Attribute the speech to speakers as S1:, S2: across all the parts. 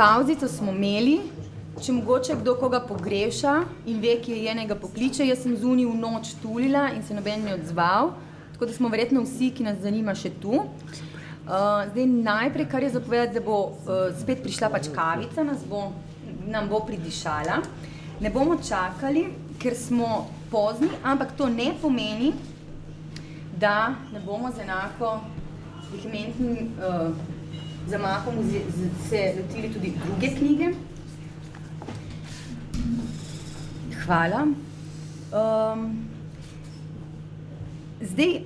S1: pauzico smo imeli, če mogoče kdo koga pogreša in ve, ki je enega pokliče. Jaz sem zunaj v noč tulila in se noben ni odzval, tako da smo verjetno vsi, ki nas zanima, še tu. Uh, zdaj, najprej, kar je zapovedati, da bo uh, spet prišla pač kavica, nas bo, nam bo pridišala. Ne bomo čakali, ker smo pozni, ampak to ne pomeni, da ne bomo z enako vehementnim uh, zamahom se lotili tudi druge knjige. Hvala. Um, zdaj,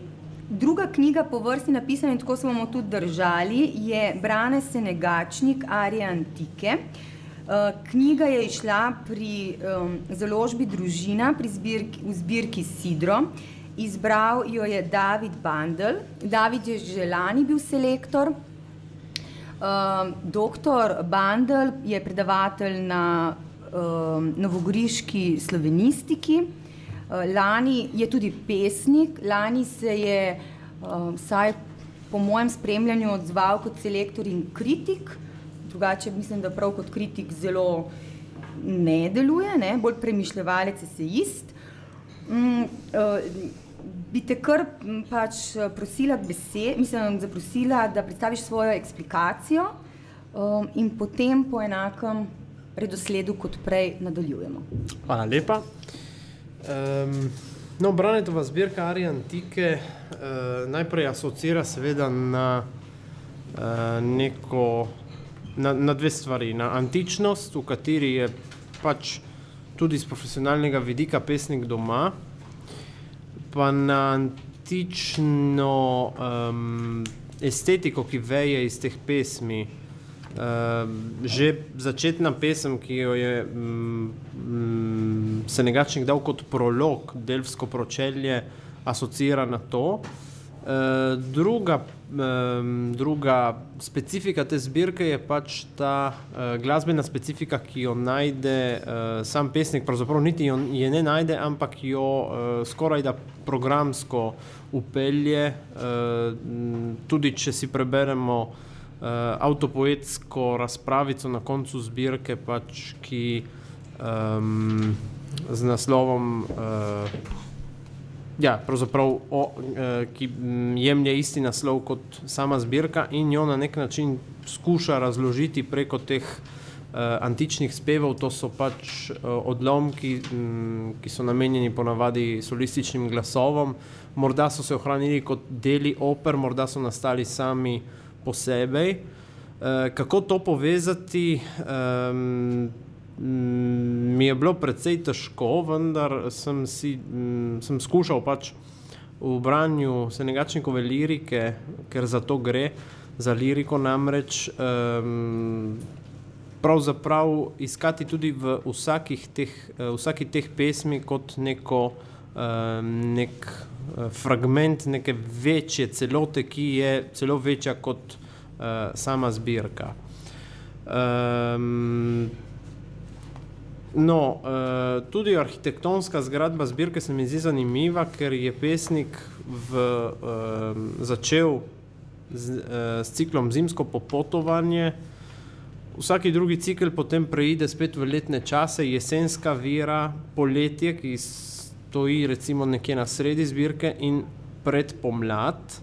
S1: druga knjiga po vrsti napisana in tako se bomo tudi držali, je Brane Senegačnik Arije Antike. Uh, knjiga je išla pri um, založbi Družina pri zbirki, v zbirki Sidro. Izbral jo je David Bandel. David je že lani bil selektor. Uh, doktor Bandel je predavatelj na uh, novogoriški slovenistiki. Uh, lani je tudi pesnik, lani se je, uh, vsaj po mojem spremljanju, odzval kot selektor in kritik. Drugače, mislim, da prav kot kritik zelo ne deluje, ne? bolj premišljevalec je seist. Um, uh, bi te kar pač prosila, besed, mislim, zaprosila, da predstaviš svojo eksplikacijo um, in potem po enakem redosledu kot prej nadaljujemo.
S2: Hvala lepa. Um, no, Branetova zbirka Arije Antike uh, najprej asocira seveda na uh, neko, na, na dve stvari. Na antičnost, v kateri je pač tudi z profesionalnega vidika pesnik doma, pa na antično um, estetiko, ki veje iz teh pesmi. Um, že začetna pesem, ki jo je um, um, Senegačnik dal kot prolog, delvsko pročelje, asocira na to. Uh, druga, um, druga specifika te zbirke je pač ta uh, glasbena specifika, ki jo najde uh, sam pesnik, pravzaprav niti jo ne najde, ampak jo uh, skoraj da programsko upelje. Uh, tudi če si preberemo uh, avtopoetsko razpravico na koncu zbirke, pač, ki um, z naslovom uh, ja, o, eh, ki jemlje isti naslov kot sama zbirka in jo na nek način skuša razložiti preko teh eh, antičnih spevov. To so pač eh, odlomki, ki so namenjeni ponavadi solističnim glasovom. Morda so se ohranili kot deli oper, morda so nastali sami posebej. Eh, kako to povezati? Mi je bilo precej težko, vendar sem, si, mm, sem skušal pač v branju senegačnikove lirike, ker za to gre, za liriko namreč. Um, Pravzaprav iskati tudi v teh, uh, vsaki teh pesmi kot neko, uh, nek uh, fragment neke večje celote, ki je celo večja kot uh, sama zbirka. Um, No, uh, tudi arhitektonska zgradba zbirke se mi zdi zanimiva, ker je pesnik v, uh, začel z, uh, s ciklom Zimsko popotovanje. Vsaki drugi cikl potem preide spet v letne čase, jesenska vira, poletje, ki stoji recimo nekje na sredi zbirke in predpomlad.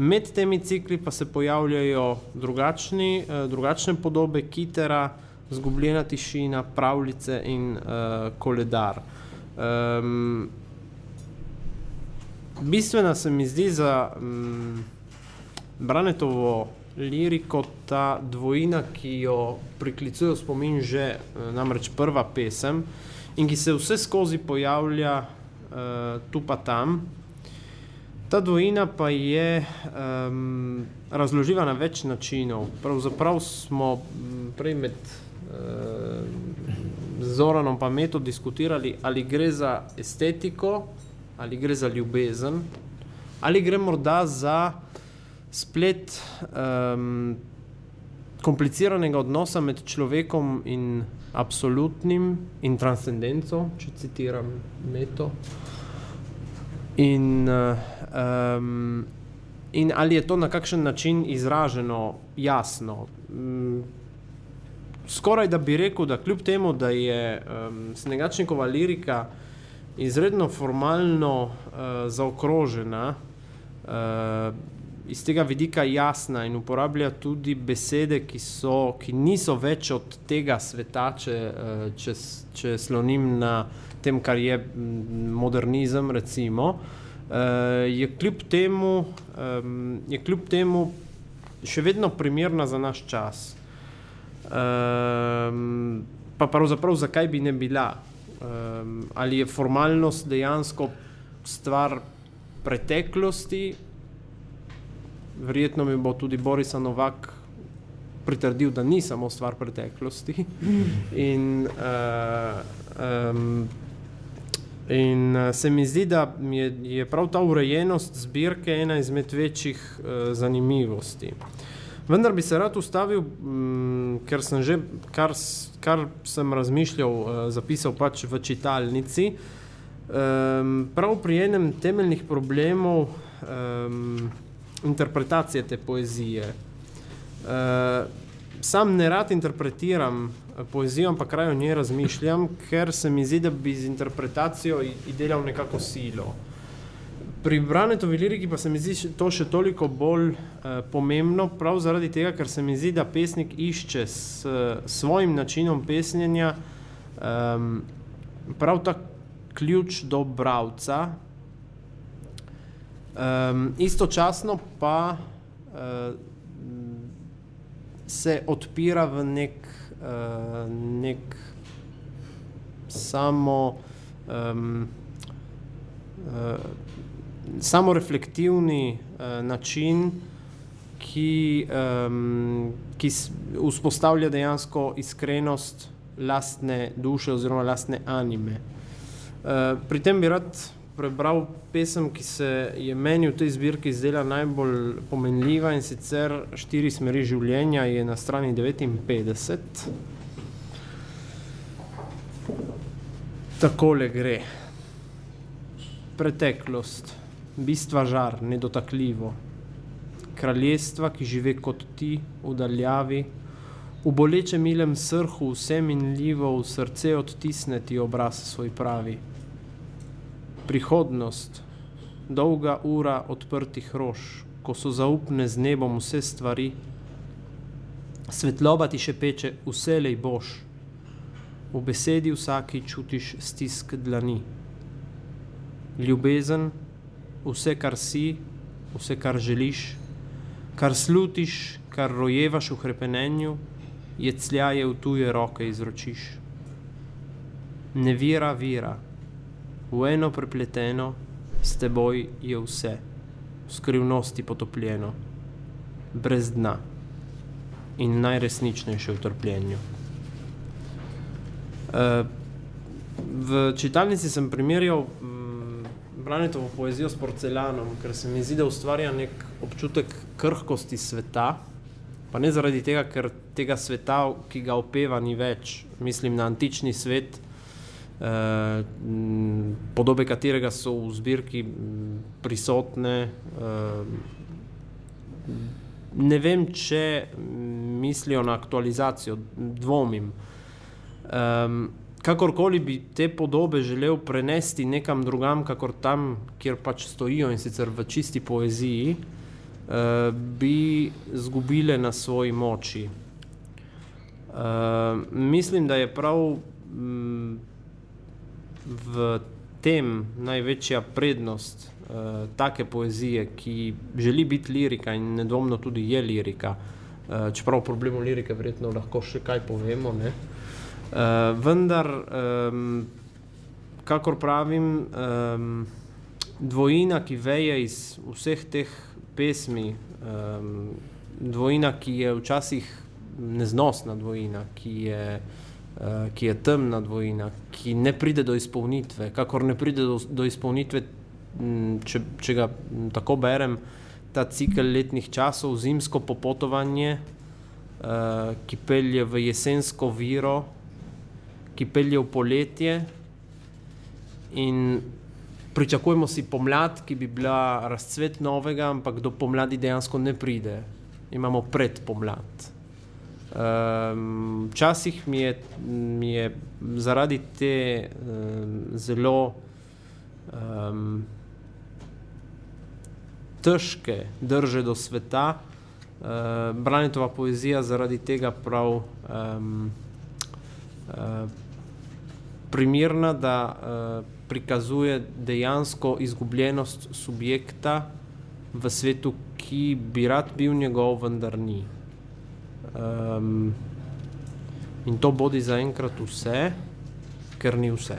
S2: Med temi cikli pa se pojavljajo drugačni, drugačne podobe kitera, Zgubljena tišina, pravljice in uh, koledar. Um, bistvena se mi zdi za um, Branetovo liriko ta dvojina, ki jo priklicuje spomin že uh, namreč prva pesem in ki se vse skozi pojavlja uh, tu pa tam. Ta dvojina pa je um, razloživa na več načinov. Pravzaprav smo prej med z Zoranom pa meto diskutirali, ali gre za estetiko, ali gre za ljubezen, ali gre morda za splet um, kompliciranega odnosa med človekom in absolutnim in transcendenco, če citiram meto. In, um, in ali je to na kakšen način izraženo jasno? Skoraj da bi rekel, da kljub temu, da je um, Snegačnikova lirika izredno formalno uh, zaokrožena, uh, iz tega vidika jasna in uporablja tudi besede, ki, so, ki niso več od tega sveta, če, uh, če, če slonim na tem, kar je modernizem, recimo, uh, je, kljub temu, um, je kljub temu še vedno primerna za naš čas. Um, pa pravzaprav, zakaj bi ne bila? Um, ali je formalnost dejansko stvar preteklosti? Verjetno mi bo tudi Boris Novak pritrdil, da ni samo stvar preteklosti. In, uh, um, in uh, se mi zdi, da je, je prav ta urejenost zbirke ena izmed večjih uh, zanimivosti. Vendar bi se rad ustavil, mm, ker sem že, kar, kar sem razmišljal, uh, zapisal pač v čitalnici. Um, prav pri enem temeljnih problemov um, interpretacije te poezije. Uh, sam ne rad interpretiram poezijo, ampak kraj o njej razmišljam, ker se mi zdi, da bi z interpretacijo delal nekako silo. Pri Branetovi liriki pa se mi zdi to še toliko bolj uh, pomembno, prav zaradi tega, ker se mi zdi, da pesnik išče s uh, svojim načinom pesnjenja um, prav ta ključ do bravca, um, istočasno pa uh, se odpira v nek, uh, nek samo um, uh, samoreflektivni uh, način, ki, um, ki vzpostavlja dejansko iskrenost lastne duše oziroma lastne anime. Uh, pri tem bi rad prebral pesem, ki se je meni v tej zbirki zdela najbolj pomenljiva in sicer Štiri smeri življenja je na strani 59. Takole gre. Preteklost bistva žar, nedotakljivo. Kraljestva, ki žive kot ti, v daljavi, v boleče milem srhu, vse minljivo, v srce odtisne ti obraz svoj pravi. Prihodnost, dolga ura odprtih rož, ko so zaupne z nebom vse stvari, svetloba ti še peče, vse lej boš, v besedi vsaki čutiš stisk dlani. Ljubezen, vse, kar si, vse, kar želiš, kar slutiš, kar rojevaš v krepenenju, je cljaje v tuje roke izročiš. Ne vira, vira, v eno prepleteno, s teboj je vse, v skrivnosti potopljeno, brez dna in najresničnejše v trpljenju. Uh, v čitalnici sem primerjal Branitovo poezijo s porcelanom, ker se mi zdi, da ustvarja nek občutek krhkosti sveta. Pa ne zaradi tega, ker tega sveta, ki ga opeva, ni več. Mislim na antični svet, eh, podobe katerega so v zbirki prisotne. Eh, ne vem, če mislijo na aktualizacijo, dvomim. Eh, kakorkoli bi te podobe želel prenesti nekam drugam, kakor tam, kjer pač stojijo in sicer v čisti poeziji, uh, bi zgubile na svoji moči. Uh, mislim, da je prav um, v tem največja prednost uh, take poezije, ki želi biti lirika in nedvomno tudi je lirika, uh, čeprav o problemu lirike verjetno lahko še kaj povemo. Ne? Uh, vendar, um, kakor pravim, um, dvojina, ki veje iz vseh teh pesmi, um, dvojina, ki je včasih neznosna dvojina, ki je, uh, ki je temna dvojina, ki ne pride do izpolnitve, kakor ne pride do, do izpolnitve, če, če ga tako berem, ta cikl letnih časov, zimsko popotovanje, uh, ki pelje v jesensko viro ki pelje v poletje in pričakujemo si pomlad, ki bi bila razcvet novega, ampak do pomladi dejansko ne pride. Imamo pred pomlad. Um, včasih mi je, mi je zaradi te um, zelo um, težke drže do sveta, uh, Branitova poezija zaradi tega prav um, uh, primerna, da uh, prikazuje dejansko izgubljenost subjekta v svetu, ki bi rad bil njegov, vendar ni. Um, in to bodi zaenkrat vse, ker ni vse.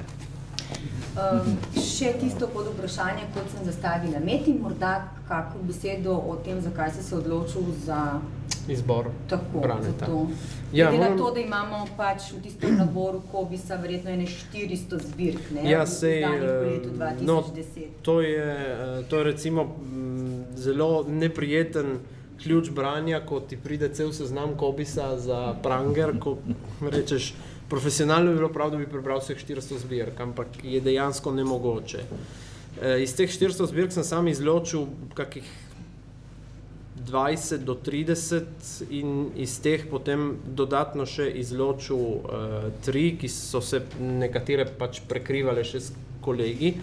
S1: Um, še tisto pod vprašanje, kot sem zastavila, imeti morda kakšno besedo o tem, zakaj si se odločil za
S2: izbor
S1: tako,
S2: Braneta.
S1: To.
S2: Ja,
S1: Glede
S2: moram-
S1: na to, da imamo pač v tistem naboru Kobisa verjetno ene 400 zbirk, ne?
S2: Ja, sej,
S1: izdanih v letu
S2: eh,
S1: 2010.
S2: no, to, je, eh, to je recimo mm, zelo neprijeten ključ branja, ko ti pride cel seznam Kobisa za pranger, ko rečeš, profesionalno bi bilo prav, da bi prebral vseh 400 zbirk, ampak je dejansko nemogoče. Eh, Iz teh 400 zbirk sem sam izločil kakih 20 do 30 in iz teh potem dodatno še izločil uh, tri, ki so se nekatere pač prekrivale še s kolegi.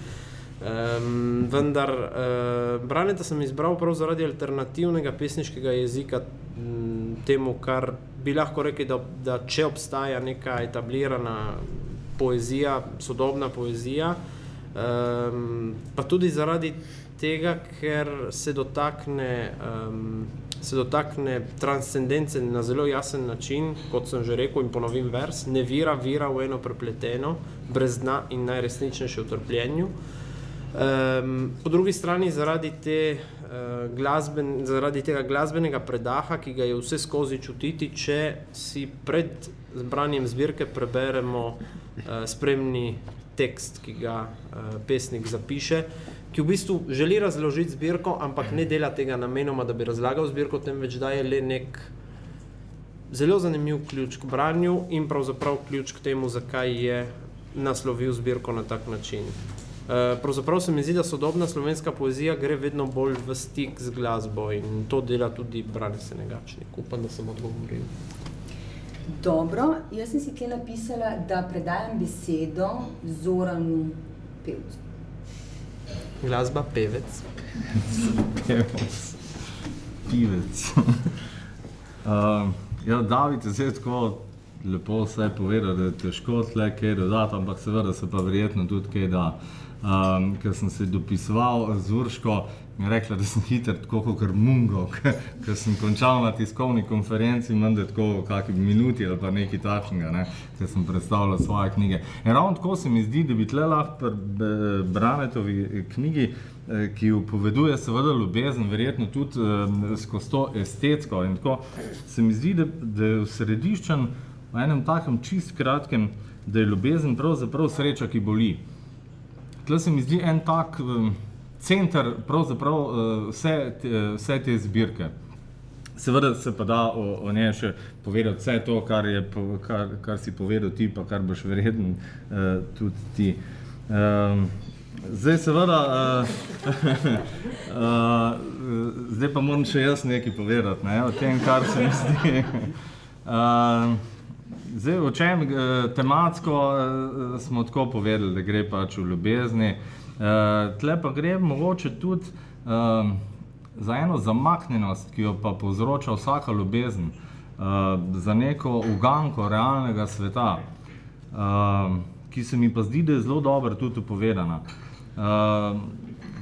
S2: Um, vendar uh, Braneta sem izbral prav zaradi alternativnega pesniškega jezika m, temu, kar bi lahko rekli, da, da če obstaja neka etablirana poezija, sodobna poezija, um, pa tudi zaradi tega, ker se dotakne, um, se dotakne transcendence na zelo jasen način, kot sem že rekel in ponovim vers, ne vira, vira v eno prepleteno, brez dna in najresničnejše v trpljenju. Um, po drugi strani zaradi, te, uh, glasben, zaradi tega glasbenega predaha, ki ga je vse skozi čutiti, če si pred branjem zbirke preberemo uh, spremni tekst, ki ga uh, pesnik zapiše, ki v bistvu želi razložiti zbirko, ampak ne dela tega namenoma, da bi razlagal zbirko, temveč daje le nek zelo zanimiv ključ k branju in pravzaprav ključ k temu, zakaj je naslovil zbirko na tak način. Uh, pravzaprav se mi zdi, da sodobna slovenska poezija gre vedno bolj v stik z glasbo in to dela tudi Brane Senegačnik. Upam, da sem odgovoril.
S1: Dobro, jaz sem si tukaj napisala, da predajam besedo Zoranu Pevcu.
S2: Glasba, pevec.
S3: Pevec. Pivec. uh, ja, David je zdaj tako lepo vse povedal, da je težko tle kaj dodati, ampak seveda se pa verjetno tudi kaj da. Um, ker sem se dopisoval z Urško in je rekla, da sem hiter, tako kot Mungo, ker sem končal na tiskovni konferenci, menda tako v kakšni minuti ali pa nekaj takšnega, ne, ker sem predstavljal svoje knjige. In ravno tako se mi zdi, da bi tle lahko pri eh, Branetovi knjigi eh, ki upoveduje seveda ljubezen, verjetno tudi eh, skozi to estetsko. In tako se mi zdi, da, da je usrediščen v enem takem čist kratkem, da je ljubezen pravzaprav sreča, ki boli. Tle se mi zdi en tak um, center pravzaprav uh, vse, te, vse te zbirke. Seveda se pa da o, o njej še povedati vse to, kar, je, kar, kar si povedal ti, pa kar boš verjetno uh, tudi ti. Um, zdaj, seveda, uh, uh, zdaj pa moram še jaz nekaj povedati ne, o tem, kar se mi zdi. Uh, Zdaj, o čem eh, tematsko eh, smo tako povedali, da gre pač v ljubezni. Eh, tle pa gre mogoče tudi eh, za eno zamaknjenost, ki jo pa povzroča vsaka ljubezen, eh, za neko uganko realnega sveta, eh, ki se mi pa zdi, da je zelo dobro tudi povedana. Eh,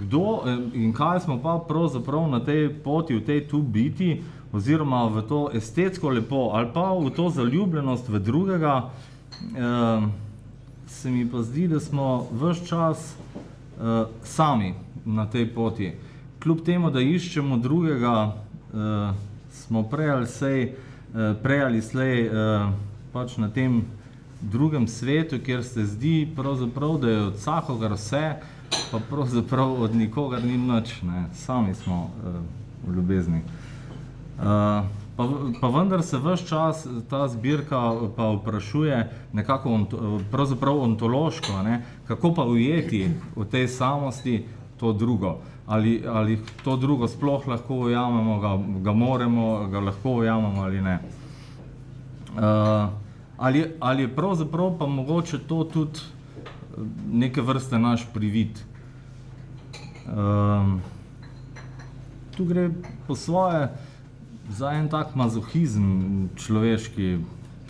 S3: kdo in kaj smo pa pravzaprav na tej poti, v tej tu biti, oziroma v to estetsko lepo ali pa v to zaljubljenost v drugega, eh, se mi pa zdi, da smo vse čas eh, sami na tej poti. Kljub temu, da iščemo drugega, eh, smo prej ali slej, eh, prej ali slej eh, pač na tem drugem svetu, kjer se zdi, da je od vsakogar vse, pa pravzaprav od nikogar ni nič. Ne. Sami smo eh, v ljubezni. Uh, pa, pa vendar se vse čas ta zbirka vprašuje nekako ont, pravzaprav ontološko, ne, kako pa ujeti v tej samosti to drugo. Ali, ali to drugo sploh lahko ujamemo, ga, ga moremo, ga lahko ujamemo ali ne. Uh, ali, ali je pravzaprav pa mogoče to tudi neke vrste naš privid? Um, tu gre po svoje za en tak mazohizem človeški,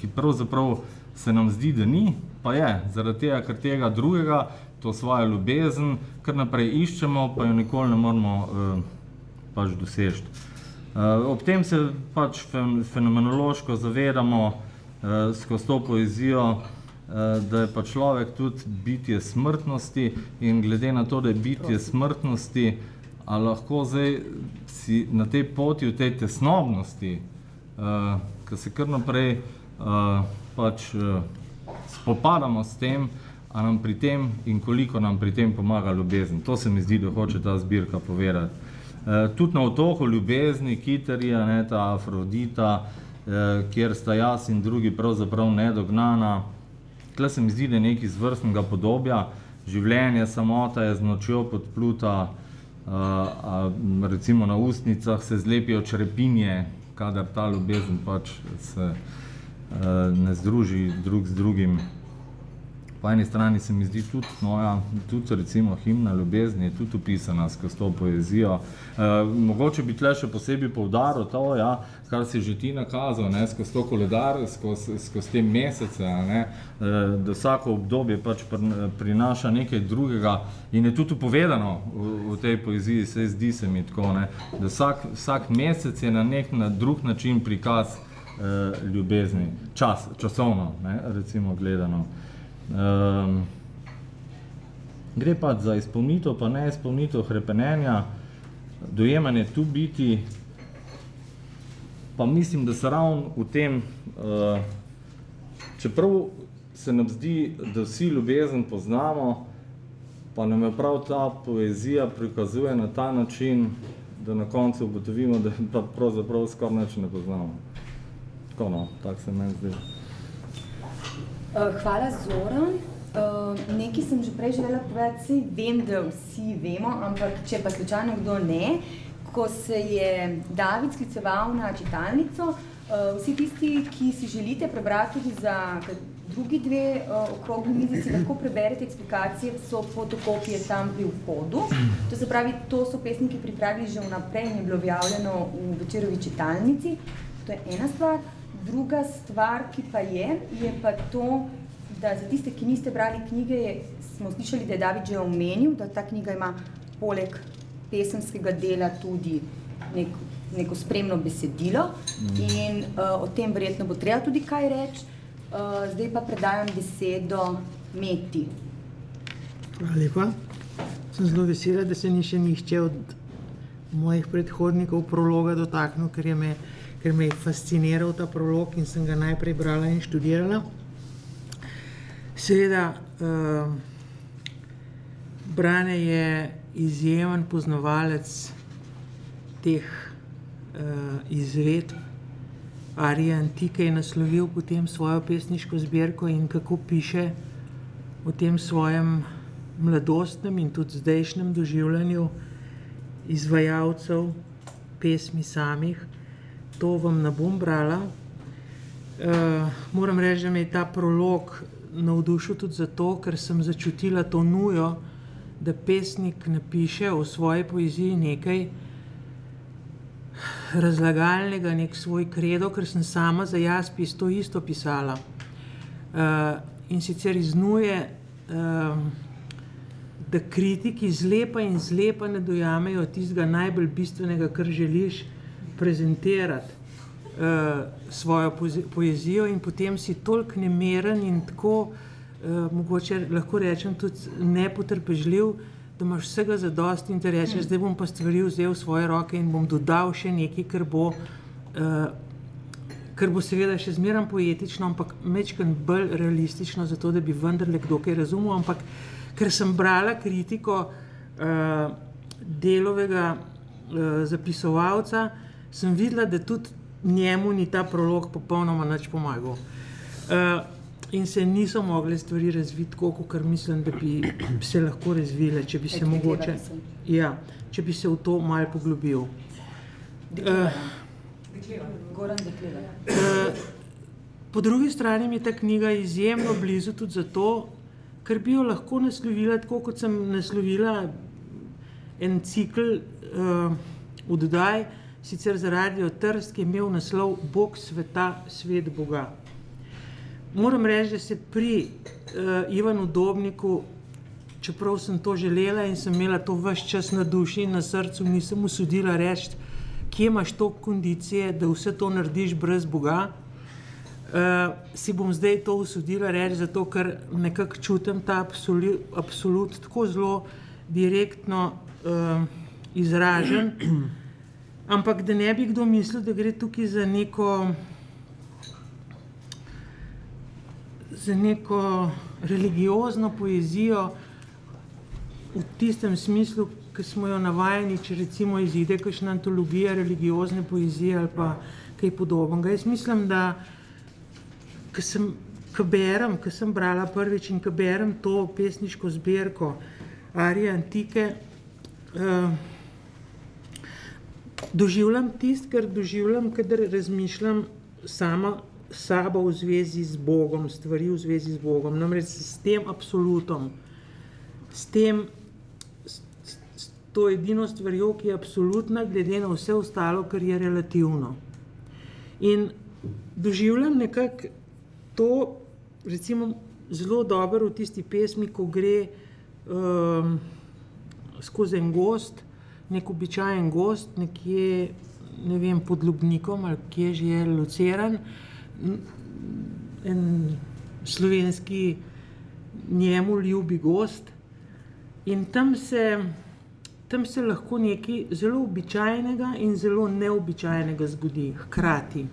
S3: ki pravzaprav se nam zdi, da ni, pa je, zaradi tega, ker tega drugega, to svojo ljubezen, kar naprej iščemo, pa jo nikoli ne moremo uh, pač doseči. Uh, ob tem se pač fenomenološko zavedamo uh, skozi to poezijo, uh, da je pa človek tudi bitje smrtnosti in glede na to, da je bitje smrtnosti, a lahko zdaj si na tej poti, v tej tesnobnosti, uh, ki se kar naprej uh, pač uh, spopadamo s tem, a nam pri tem in koliko nam pri tem pomaga ljubezen. To se mi zdi, da hoče ta zbirka povedati. Uh, tudi na otoku ljubezni, Kiterija, ne, ta Afrodita, uh, kjer sta jaz in drugi pravzaprav nedognana, tle se mi zdi, da je nekaj zvrstnega podobja, življenje samota je z nočjo podpluta, uh, a, recimo na ustnicah se zlepijo črepinje, kadar ta ljubezen pač se a, ne združi drug z drugim. Po eni strani se mi zdi tudi, no ja, tudi recimo himna ljubezni je tudi upisana skozi to poezijo. E, mogoče bi tle še posebej povdaril to, ja, kar si že ti nakazal, ne, skozi to koledar, skozi, skozi te mesece, ne, e, da vsako obdobje pač pr, prinaša nekaj drugega in je tudi povedano v, v tej poeziji, se zdi se mi tako, ne, da vsak, vsak mesec je na nek na drug način prikaz e, ljubezni, čas, časovno, ne, recimo gledano. Um, gre pa za izpolnitev, pa ne izpolnitev hrepenenja, dojemanje tu biti, pa mislim, da se ravno v tem, uh, čeprav se nam zdi, da vsi ljubezen poznamo, pa nam je prav ta poezija prikazuje na ta način, da na koncu ugotovimo, da pa pravzaprav skoraj nič ne poznamo. Tako no, tako se meni zdi.
S1: Eh, hvala, Zoran. Uh, nekaj sem že prej želela povedati, sej vem, da vsi vemo, ampak če pa slučajno kdo ne, ko se je David skliceval na čitalnico, uh, vsi tisti, ki si želite prebrati za drugi dve uh, okrogli mizi, si lahko preberete eksplikacije, so fotokopije tam pri vhodu. To se pravi, to so pesniki pripravili že vnaprej in je bilo objavljeno v večerovi čitalnici. To je ena stvar. Druga stvar, ki pa je, je pa to, da za tiste, ki niste brali knjige, je, smo slišali, da je David že omenil, da ta knjiga ima poleg pesemskega dela tudi nek, neko spremno besedilo mm. in uh, o tem verjetno bo treba tudi kaj reči. Uh, zdaj pa predajam besedo Meti.
S4: Hvala lepa. Sem zelo vesela, da se ni še nihče od mojih predhodnikov prologa dotaknil, ker je me ker me je fasciniral ta prolog in sem ga najprej brala in študirala. Seveda, uh, Brane je izjemen poznavalec teh uh, izvedb. Arija Antike je naslovil potem svojo pesniško zbirko in kako piše o tem svojem mladostnem in tudi zdajšnjem doživljanju izvajalcev pesmi samih to vam ne bom brala. Uh, moram reči, da me je ta prolog navdušil tudi zato, ker sem začutila to nujo, da pesnik napiše o svoji poeziji nekaj razlagalnega, nek svoj kredo, ker sem sama za jaspis to isto pisala. Uh, in sicer iznuje, uh, da kritiki zlepa in zlepa ne dojamejo tistega najbolj bistvenega, kar želiš prezentirati uh, svojo poezijo, in potem si toliko nemeren in tako, uh, mogoče lahko rečem, tudi nepotrpežljiv, da imaš vsega za dosti in da rečeš, zdaj bom pa stvari vzel v svoje roke in bom dodal še nekaj, kar bo. Uh, Ker bo seveda še zmeraj poetično, ampak mečkaj bolj realistično, zato da bi vendarle kdo kaj razumel. Ampak ker sem brala kritiko uh, delovega uh, zapisovalca, uh, sem videla, da tudi njemu ni ta prolog popolnoma nič pomagal. Uh, in se niso mogli stvari razviti tako, kot mislim, da bi se lahko razvile, če bi se Ek, mogoče. Ja, če bi se v to malo poglobil. Uh, po drugi strani mi je ta knjiga izjemno blizu tudi zato, ker bi jo lahko naslovila tako, kot sem naslovila en cikl uh, oddaj, sicer zaradi otrst, ki je imel naslov Bog sveta, svet Boga. Moram reči, da se pri uh, Ivanu Dobniku, čeprav sem to želela in sem imela to vse čas na duši in na srcu, nisem usudila reči, kje imaš to kondicije, da vse to narediš brez Boga. Uh, si bom zdaj to usudila reči, zato ker nekako čutim ta absolut, absolut tako zelo direktno uh, izražen. Ampak da ne bi kdo mislil, da gre tukaj za neko, za neko religiozno poezijo v tistem smislu, ki smo jo navajeni, če recimo izide kakšna antologija religiozne poezije ali pa kaj podobnega. Jaz mislim, da ko sem, ko berem, ko sem brala prvič in ko berem to pesniško zbirko Arije Antike, uh, doživljam tisto, kar doživljam, kadar razmišljam sama sabo v zvezi z Bogom, stvari v zvezi z Bogom, namreč s tem absolutom, s tem, s, s to edino stvarjo, ki je absolutna, glede na vse ostalo, kar je relativno. In doživljam nekako to, recimo, zelo dobro v tisti pesmi, ko gre um, skozi en gost, nek običajen gost, nekje ne vem, pod Ljubnikom ali kje že je lociran, en slovenski njemu ljubi gost. In tam se, tam se lahko nekaj zelo običajnega in zelo neobičajnega zgodi hkrati.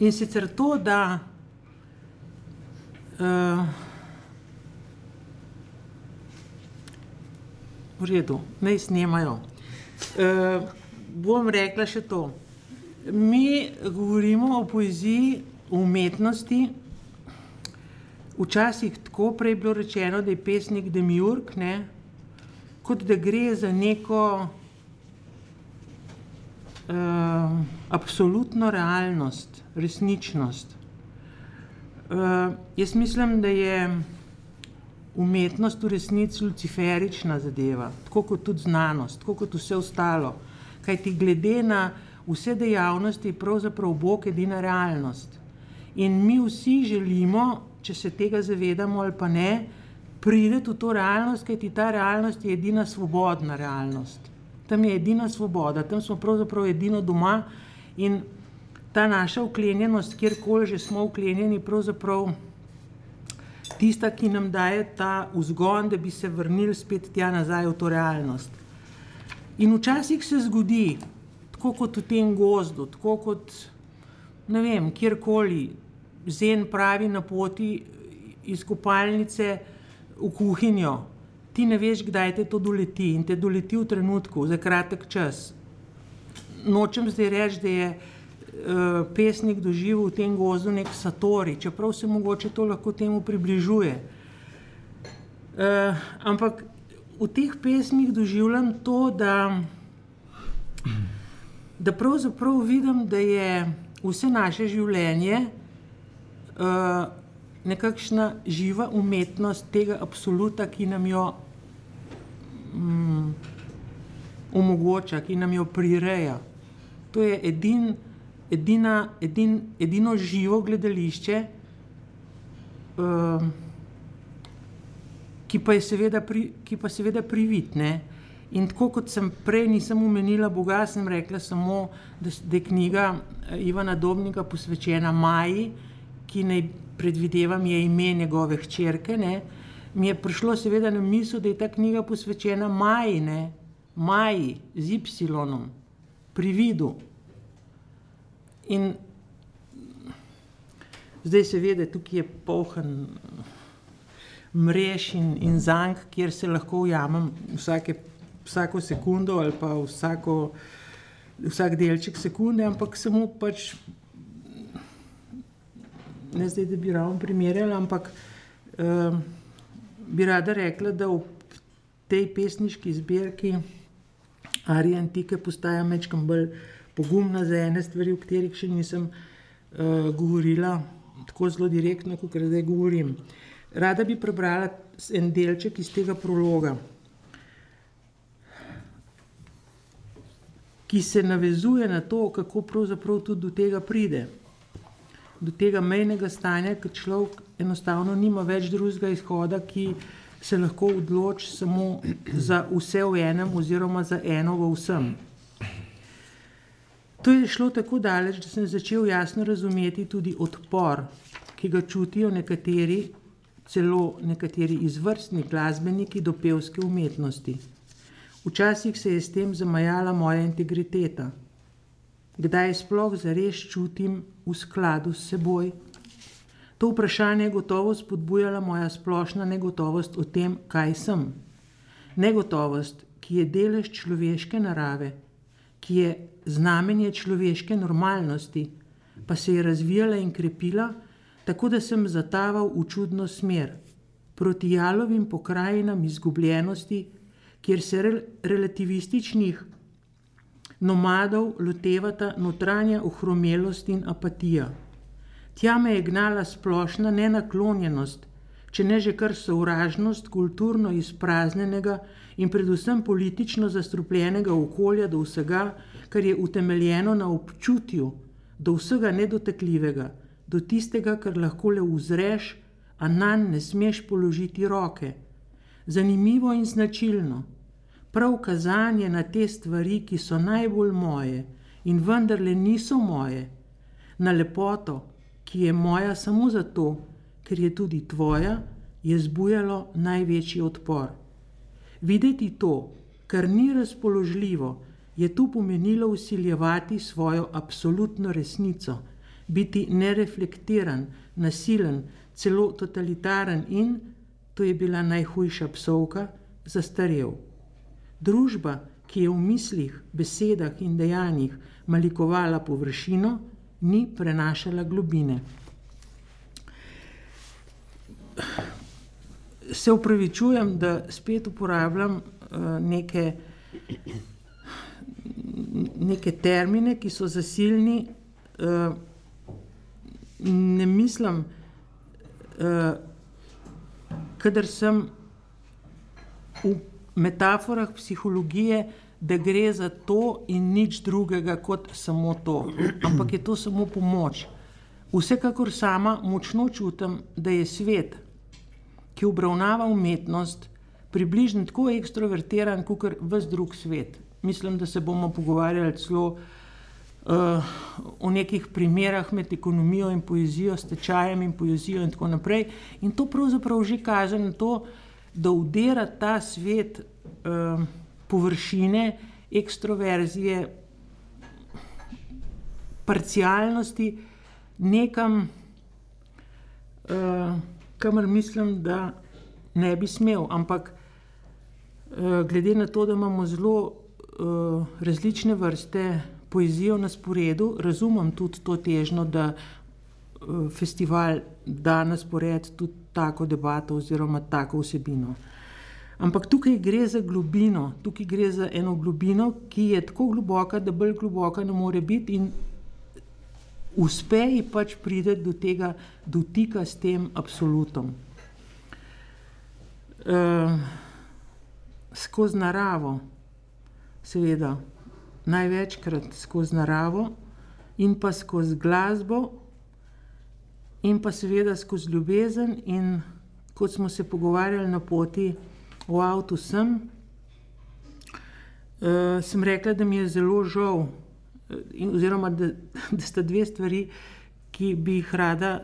S4: In sicer to, da uh, v redu, naj snemajo. Uh, bom rekla še to. Mi govorimo o poeziji, o umetnosti. Včasih tako prej bilo rečeno, da je pesnik Demiurg, ne? kot da gre za neko uh, absolutno realnost, resničnost. Uh, jaz mislim, da je umetnost v resnici luciferična zadeva, tako kot tudi znanost, tako kot vse ostalo. Kaj ti glede na vse dejavnosti, je pravzaprav Bog edina realnost. In mi vsi želimo, če se tega zavedamo ali pa ne, prideti v to realnost, kaj ti ta realnost je edina svobodna realnost. Tam je edina svoboda, tam smo pravzaprav edino doma in ta naša uklenjenost, kjerkoli že smo uklenjeni, pravzaprav tista, ki nam daje ta vzgon, da bi se vrnili spet tja nazaj v to realnost. In včasih se zgodi, tako kot v tem gozdu, tako kot ne vem, kjerkoli, zen pravi na poti iz kopalnice v kuhinjo, ti ne veš, kdaj te to doleti in te doleti v trenutku, za kratek čas. Nočem zdaj reči, da je pesnik doživel v tem gozdu nek satori, čeprav se mogoče to lahko temu približuje. Uh, ampak v teh pesmih doživljam to, da, da pravzaprav vidim, da je vse naše življenje uh, nekakšna živa umetnost tega absoluta, ki nam jo um, omogoča, ki nam jo prireja. To je edini edina, edin, edino živo gledališče, uh, ki pa je seveda, pri, ki pa seveda privitne. In tako kot sem prej nisem umenila Boga, sem rekla samo, da, da je knjiga eh, Ivana Dobnika posvečena Maji, ki naj predvidevam je ime njegove hčerke. Ne? Mi je prišlo seveda na misel, da je ta knjiga posvečena Maji, ne? Maji z Y, pri vidu. In zdaj se ve, da tukaj je poln mrež in, in zank, kjer se lahko ujamem vsake, vsako sekundo ali pa vsako, vsak delček sekunde, ampak samo pač, ne zdaj, da bi ravno primerjala, ampak um, bi rada rekla, da v tej pesniški zbirki Arije Antike postaja mečkam bolj pogumna za ene stvari, o katerih še nisem uh, govorila tako zelo direktno, kot zdaj govorim. Rada bi prebrala en delček iz tega prologa, ki se navezuje na to, kako pravzaprav tudi do tega pride. Do tega mejnega stanja, ker človek enostavno nima več drugega izhoda, ki se lahko odloči samo za vse v enem, oziroma za eno v vsem. To je šlo tako daleč, da sem začel jasno razumeti tudi odpor, ki ga čutijo nekateri, celo nekateri izvrstni glasbeniki do pevske umetnosti. Včasih se je s tem zamajala moja integriteta. Kdaj sploh zares čutim v skladu s seboj? To vprašanje je gotovo spodbujala moja splošna negotovost o tem, kaj sem. Negotovost, ki je delež človeške narave, ki je znamenje človeške normalnosti, pa se je razvijala in krepila, tako da sem zataval v čudno smer, proti jalovim pokrajinam izgubljenosti, kjer se re relativističnih nomadov lotevata notranja ohromelost in apatija. Tja me je gnala splošna nenaklonjenost, če ne že kar sovražnost kulturno izpraznjenega in predvsem politično zastrupljenega okolja do vsega, kar je utemeljeno na občutju, do vsega nedotakljivega, do tistega, kar lahko le uzreš, a nanj ne smeš položiti roke. Zanimivo in značilno, prav kazanje na te stvari, ki so najbolj moje in vendarle niso moje, na lepoto, ki je moja samo zato, ker je tudi tvoja, je zbujalo največji odpor. Videti to, kar ni razpoložljivo, je tu pomenilo usiljevati svojo absolutno resnico, biti nereflektiran, nasilen, celo totalitaren in, to je bila najhujša psovka, zastarel. Družba, ki je v mislih, besedah in dejanjih malikovala površino, ni prenašala globine. Se upravičujem, da spet uporabljam uh, neke, neke termine, ki so zasilni. Uh, ne mislim, uh, kadar sem v metaforah psihologije, da gre za to in nič drugega kot samo to. Ampak je to samo pomoč. Vsekakor sama močno čutim, da je svet, ki obravnava umetnost, približno tako ekstrovertiran kot vse drug svet. Mislim, da se bomo pogovarjali celo uh, o nekih primerah med ekonomijo in poezijo, stečajem in poezijo in tako naprej. In to pravzaprav že kaže na to, da udira ta svet. Uh, površine, ekstroverzije, parcialnosti, nekam, uh, kamor mislim, da ne bi smel. Ampak uh, glede na to, da imamo zelo različne vrste poezijo na sporedu, razumem tudi to težno, da uh, festival da na spored tudi tako debato oziroma tako vsebino. Ampak tukaj gre za globino, tukaj gre za eno globino, ki je tako globoka, da bolj globoka ne more biti, in uspe ji pač priti do tega dotika s tem absolutom. Uh, skozi naravo, seveda, največkrat skozi naravo, in pa skozi glasbo, in pa seveda skozi ljubezen, in kot smo se pogovarjali na poti v avtu sem, uh, sem rekla, da mi je zelo žal, in, oziroma da, da sta dve stvari, ki bi jih rada,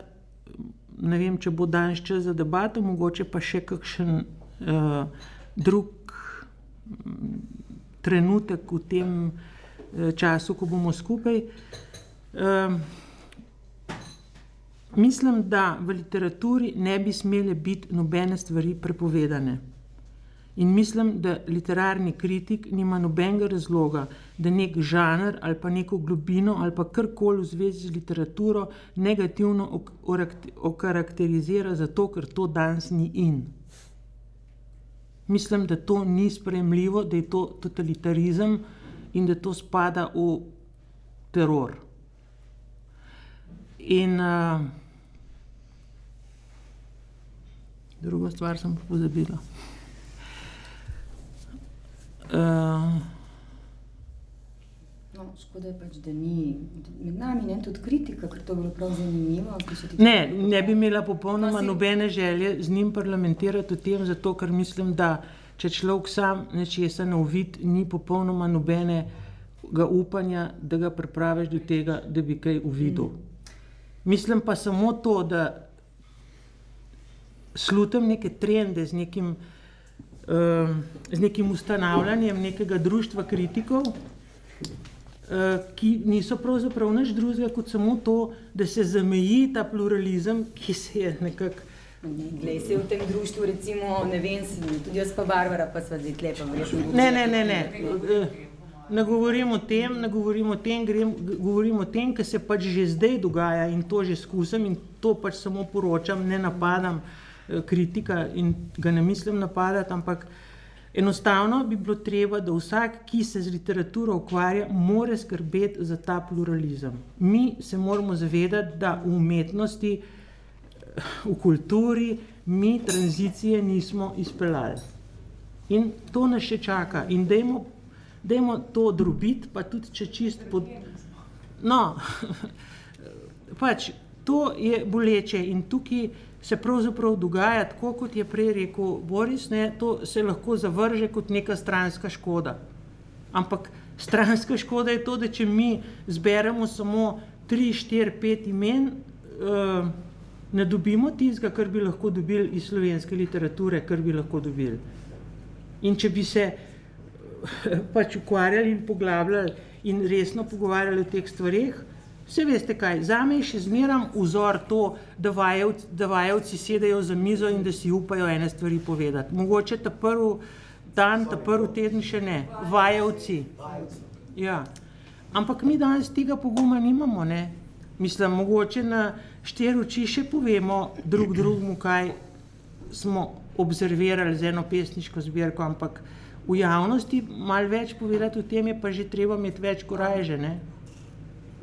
S4: ne vem, če bo danes čas za debato, mogoče pa še kakšen uh, drug trenutek v tem uh, času, ko bomo skupaj. Uh, mislim, da v literaturi ne bi smele biti nobene stvari prepovedane. In mislim, da literarni kritik nima nobenega razloga, da nek žanr ali pa neko globino ali pa karkoli v zvezi z literaturo negativno okarakterizira, zato ker to danes ni in. Mislim, da to ni sprejemljivo, da je to totalitarizem in da to spada v teror. In uh, drugo stvar sem pozabila. Uh,
S1: No, škoda je pač, da ni med nami ne, tudi kritika, ker to bi bilo prav zanimivo.
S4: Ne, ne bi imela popolnoma
S1: No, saj-
S4: nobene želje z njim parlamentirati o tem, zato ker mislim, da če človek sam nečesa ne uvid, ni popolnoma nobenega upanja, da ga pripraviš do tega, da bi kaj uvidel. Mislim pa samo to, da slutam neke trende z nekim, um, z nekim ustanavljanjem nekega društva kritikov, ki niso pravzaprav nič drugega kot samo to, da se zameji ta pluralizem, ki se je nekako.
S1: Ne, Glej, se v tem društvu, recimo, ne vem, tudi jaz pa Barbara, pa sva zdaj tlepa.
S4: Ne, ne, ne, ne. Eh, Ne govorim o tem, ne govorim o tem, grem, govorim o tem, kar se pač že zdaj dogaja in to že skusim in to pač samo poročam, ne napadam eh, kritika in ga ne mislim napadati, ampak enostavno bi bilo treba, da vsak, ki se z literaturo ukvarja, more skrbeti za ta pluralizem. Mi se moramo zavedati, da v umetnosti, eh, v kulturi, mi tranzicije nismo izpeljali. In to nas še čaka. In dajmo, dajmo to drobiti, pa tudi če čist pod. No, pač to je boleče in tukaj se pravzaprav dogaja tako, kot je prej rekel Boris, ne, to se lahko zavrže kot neka stranska škoda. Ampak stranska škoda je to, da če mi zberemo samo 3, 4, 5 imen, uh, ne dobimo tistega, kar bi lahko dobili iz slovenske literature, kar bi lahko dobili. In če bi se pač ukvarjali in poglabljali in resno pogovarjali o teh stvarih, vse veste kaj, za me je še zmeram vzor to, da, vajevc, da vajevci sedajo za mizo in da si upajo ene stvari povedati. Mogoče ta prvi dan, ta prvi teden še ne, vajevci. Ja. Ampak mi danes tega poguma nimamo. Ne? Mislim, mogoče na štiri oči še povemo drug drugemu, kaj smo observirali z eno pesniško zbirko, ampak v javnosti malo več povedati o tem je pa že treba imeti več korajže. Ne?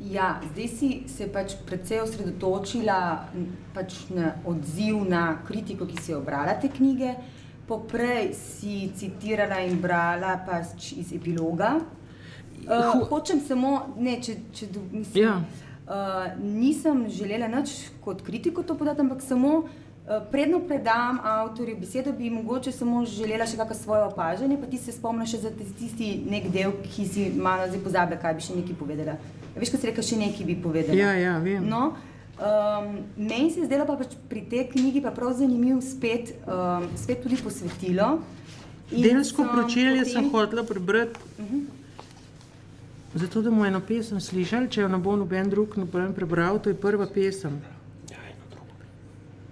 S1: Ja, zdaj si se pač predvsej osredotočila pač na odziv na kritiko, ki si je obrala te knjige. Poprej si citirala in brala pač iz epiloga. Uh, hočem samo, ne, če, če mislim,
S4: Ja.
S1: uh, nisem želela nič kot kritiko to podati, ampak samo uh, predno predam avtorju besedo, bi mogoče samo želela še kakšno svoje opažanje, pa ti se spomniš še za tis- tisti nek del, ki si malo zdaj pozabila, kaj bi še nekaj povedala. Veš, ko si rekel, še nekaj bi povedala.
S4: Ja, ja, vem.
S1: No, um, meni se je zdelo pa pač pri tej knjigi pa prav zanimiv spet, um, spet tudi posvetilo. In
S4: Delsko
S1: sem
S4: pročelje sem
S1: potem-
S4: hotela prebrati. Zato, da mu eno pesem slišali, če jo ne bo noben drug noben prebral, to je prva pesem.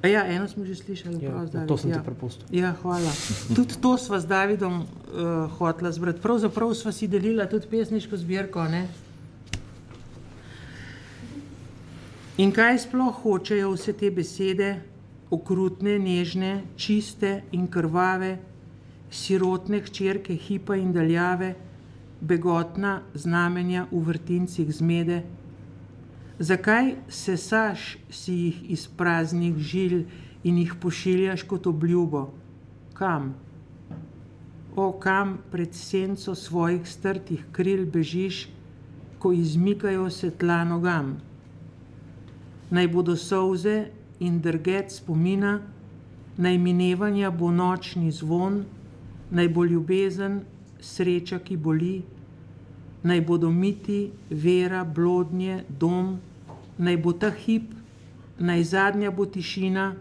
S4: A ja, eno smo že slišali,
S2: Ja,
S4: prav, z
S2: to sem ti
S4: David,
S2: prepustil.
S4: Ja, hvala. Tudi to sva z Davidom uh, hotela zbrati. Pravzaprav sva si delila tudi pesniško zbirko. Ne? In kaj sploh hočejo vse te besede, okrutne, nežne, čiste in krvave, sirotne hčerke hipa in daljave, begotna znamenja v vrtincih zmede? Zakaj sesaš si jih iz praznih žil in jih pošiljaš kot obljubo? Kam? O, kam pred senco svojih strtih kril bežiš, ko izmikajo se tla nogam? Naj bodo solze in drget spomina, naj minevanja bo nočni zvon, naj bo ljubezen sreča, ki boli, naj bodo miti, vera, blodnje, dom, naj bo ta hip, naj zadnja bo tišina,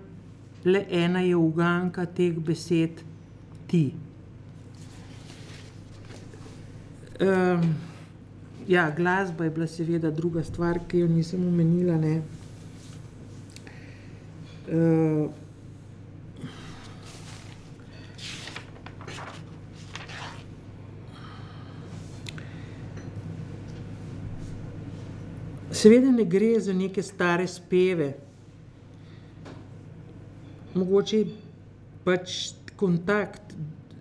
S4: le ena je uganka teh besed, ti. Um, ja, glasba je bila seveda druga stvar, ki jo nisem omenila. Ne. Uh, Seveda ne gre za neke stare speve, mogoče pač kontakt,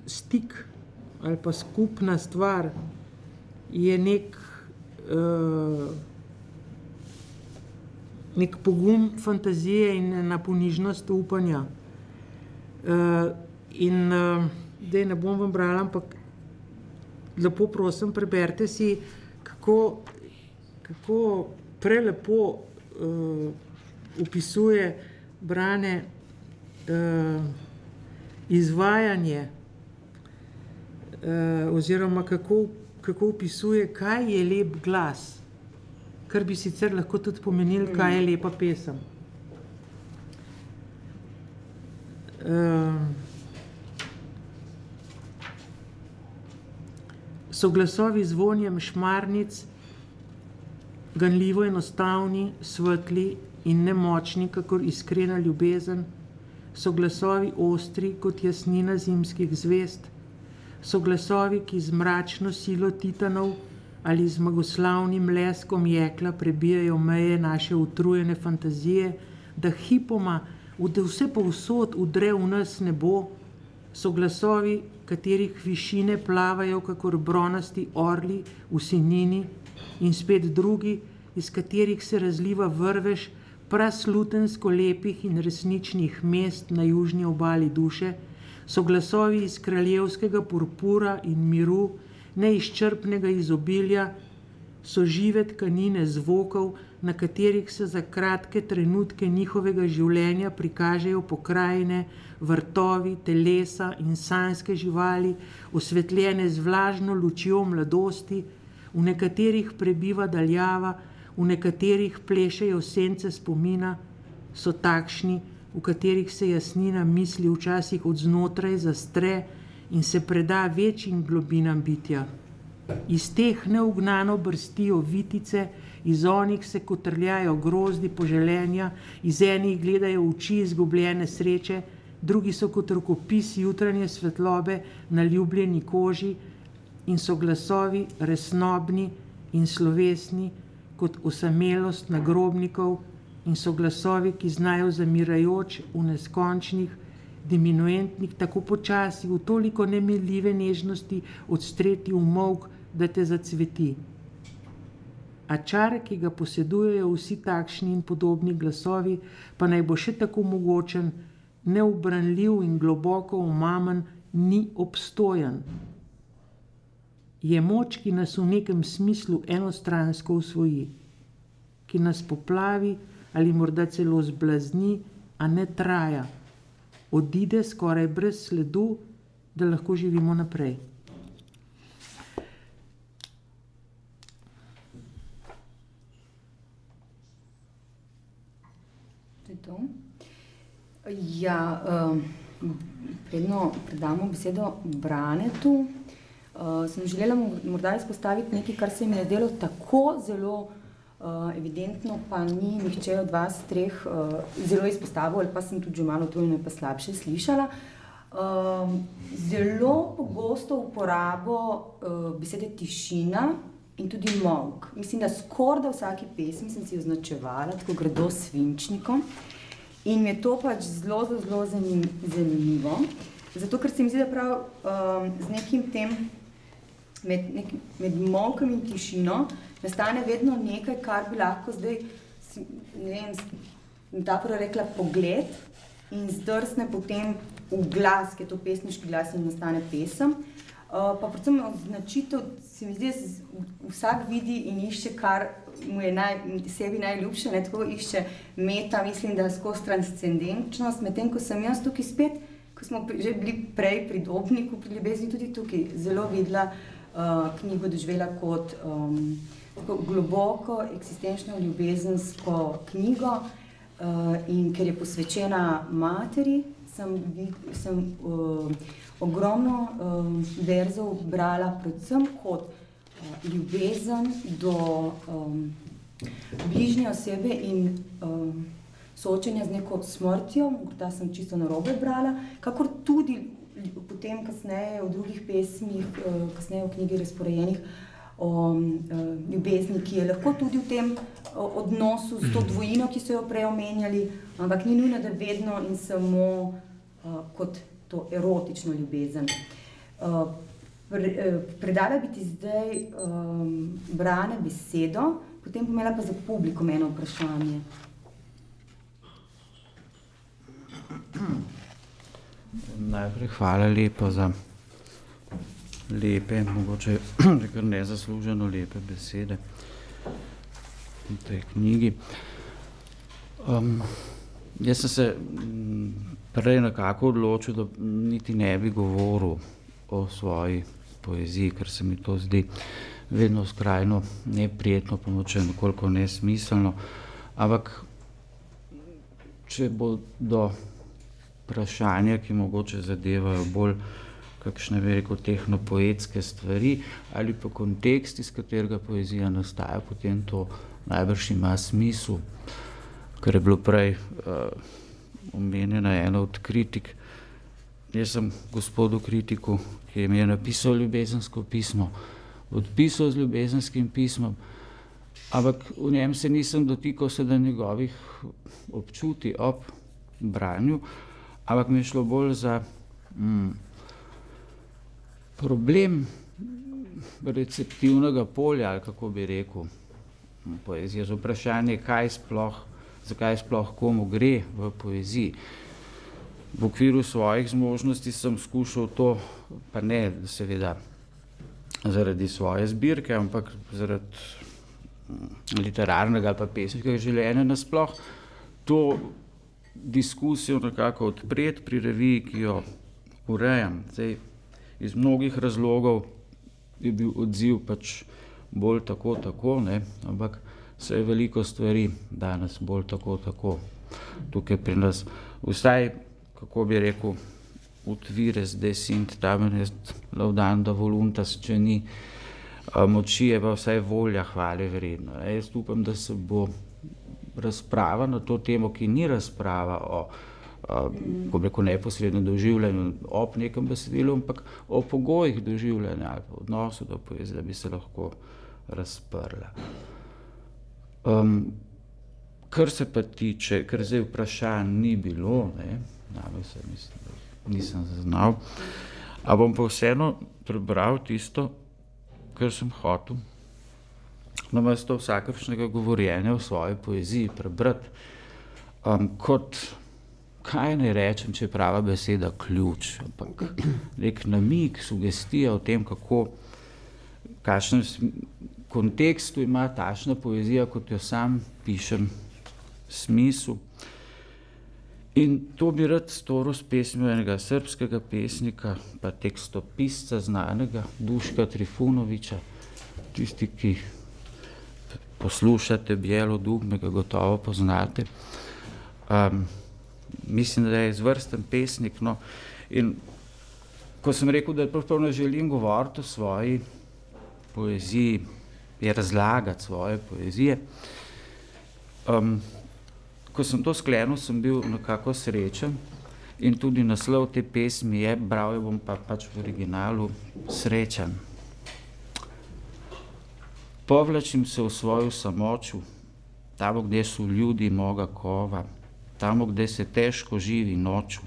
S4: stik ali pa skupna stvar je nek, uh, nek pogum fantazije in ena ponižnost upanja. Uh, in uh, da ne bom vam brala, ampak lepo prosim, preberite si, kako, kako prelepo uh, opisuje brane uh, izvajanje uh, oziroma kako, kako opisuje, kaj je lep glas, kar bi sicer lahko tudi pomenil, kaj je lepa pesem. Uh, so glasovi z vonjem šmarnic, ganljivo enostavni, svetli in nemočni, kakor iskrena ljubezen, so glasovi ostri kot jasnina zimskih zvest, so glasovi, ki z mračno silo titanov ali zmagoslavnim leskom jekla prebijajo meje naše utrujene fantazije, da hipoma, da vse povsod udre v nas nebo, so glasovi, katerih višine plavajo kakor bronasti orli v sinini in spet drugi, iz katerih se razliva vrvež praslutensko lepih in resničnih mest na južni obali duše, so glasovi iz kraljevskega purpura in miru, neizčrpnega izobilja, so žive tkanine zvokov, na katerih se za kratke trenutke njihovega življenja prikažejo pokrajine, vrtovi, telesa in sanske živali, osvetljene z vlažno lučjo mladosti, v nekaterih prebiva daljava, v nekaterih plešejo sence spomina, so takšni, v katerih se jasnina misli včasih od znotraj zastre in se preda večjim globinam bitja. Iz teh neugnano brstijo vitice, iz onih se kotrljajo grozdi poželenja, iz enih gledajo oči izgubljene sreče, drugi so kot rokopis jutranje svetlobe na ljubljeni koži in so glasovi resnobni in slovesni kot osamelost nagrobnikov in so glasovi, ki znajo zamirajoč v neskončnih, diminuentnih, tako počasi, v toliko nemiljive nežnosti odstreti v mok, da te zacveti. A čar, ki ga posedujejo vsi takšni in podobni glasovi, pa naj bo še tako mogočen, neobranljiv in globoko umamen, ni obstojen. Je moč, ki nas v nekem smislu enostransko usvoji, ki nas poplavi ali morda celo zblazni, a ne traja, odide skoraj brez sledu, da lahko živimo naprej.
S1: Ja, um, predno predamo besedo Branetu. Uh, sem želela morda izpostaviti nekaj, kar se mi je zdelo tako zelo evidentno, pa ni nihče od vas treh uh, zelo izpostavil, ali pa sem tudi že malo utrujena, pa slabše slišala. Uh, zelo pogosto uporabo uh, besede tišina in tudi mok. Mislim, da skoraj da vsaki pesmi sem si označevala, tako gredo svinčnikom. In je to pač zelo, zelo, zelo zanimivo. Zato, ker se mi zdi, da prav um, z nekim tem, med, nek, med mokom in tišino, nastane vedno nekaj, kar bi lahko zdaj, ne vem, metafora rekla, pogled in zdrsne potem v glas, ki je to pesniški glas in nastane pesem. Uh, pa predvsem označitev, se mi zdi, vsak vidi in išče, kar mu je naj, sebi najljubše, ne tako išče meta, mislim, da skozi transcendenčnost, medtem ko sem jaz tukaj spet, ko smo že bili prej pri Dobniku, pri ljubezni, tudi tukaj zelo videla uh, knjigo doživela kot um, globoko, eksistenčno ljubezensko knjigo uh, in ker je posvečena materi, sem, sem uh, ogromno uh, verzov brala predvsem kot ljubezen do um, bližnje osebe in um, soočenja z neko smrtjo, morda sem čisto na robe brala, kakor tudi potem kasneje v drugih pesmih, uh, kasneje v knjigi razporejenih, o e, ljubezni, ki je lahko tudi v tem odnosu s to mhm. dvojino, ki so jo prej omenjali, ampak ni nujno, da vedno in samo e, kot to erotično ljubezen. E, predala bi ti zdaj brane besedo, potem bom imela pa za publikom eno vprašanje.
S5: Najprej hvala lepo za vprašanje lepe, mogoče kar nezasluženo lepe besede v tej knjigi. Um, jaz sem se prej nekako odločil, da niti ne bi govoril o svoji poeziji, ker se mi to zdi vedno skrajno neprijetno, pa moče nekoliko nesmiselno. Ampak, če bo do vprašanja, ki mogoče zadevajo bolj kakšne veliko tehnopoetske stvari ali pa kontekst, iz katerega poezija nastaja, potem to najbrž ima smisel, ker je bilo prej uh, omenjena ena od kritik. Jaz sem gospodu kritiku, ki mi je napisal ljubezensko pismo, odpisal z ljubezenskim pismom, ampak v njem se nisem dotikal sedaj njegovih občuti ob branju, ampak mi je šlo bolj za mm, problem receptivnega polja, ali kako bi rekel, poezija, za vprašanje, kaj sploh, zakaj sploh komu gre v poeziji. V okviru svojih zmožnosti sem skušal to, pa ne seveda zaradi svoje zbirke, ampak zaradi mm, literarnega ali pa pesniškega življenja nasploh, to diskusijo nekako odpreti pri reviji, ki jo urejam. Zdaj, iz mnogih razlogov je bil odziv pač bolj tako, tako, ne? ampak se je veliko stvari danes bolj tako, tako. Tukaj pri nas vsaj, kako bi rekel, utvires desint, tamen est laudanda voluntas, če ni moči, je pa vsaj volja hvale vredno. Jaz upam, da se bo razprava na to temo, ki ni razprava o ko rekel, neposredno doživljanju ob nekem besedilu, ampak o pogojih doživljanja ali odnosu do poezije, da bi se lahko razprla. Um, kar se pa tiče, ker zdaj vprašanj ni bilo, ne, name se mislim, da nisem zaznal, a bom pa vseeno prebral tisto, kar sem hotel, namesto vsakršnega govorjenja v svoji poeziji prebrati, um, kot kaj ne rečem, če je prava beseda ključ, ampak nek namik, sugestija o tem, kako, kakšnem kontekstu ima tašna poezija, kot jo sam pišem, smislu. In to bi rad storil s pesmijo enega srpskega pesnika, pa tekstopisca znanega, Duška Trifunoviča, tisti, ki poslušate Bijelo dugme, ga gotovo poznate. Um, mislim, da je izvrsten pesnik. No. In ko sem rekel, da pravzaprav ne želim govoriti o svoji poeziji, je razlagati svoje poezije. Um, ko sem to sklenil, sem bil nekako srečen in tudi naslov te pesmi je, bral jo bom pa pač v originalu, srečen. Povlačim se v svojo samoču, tam, kde so ljudi moga kova, tamo gdje se teško živi noću,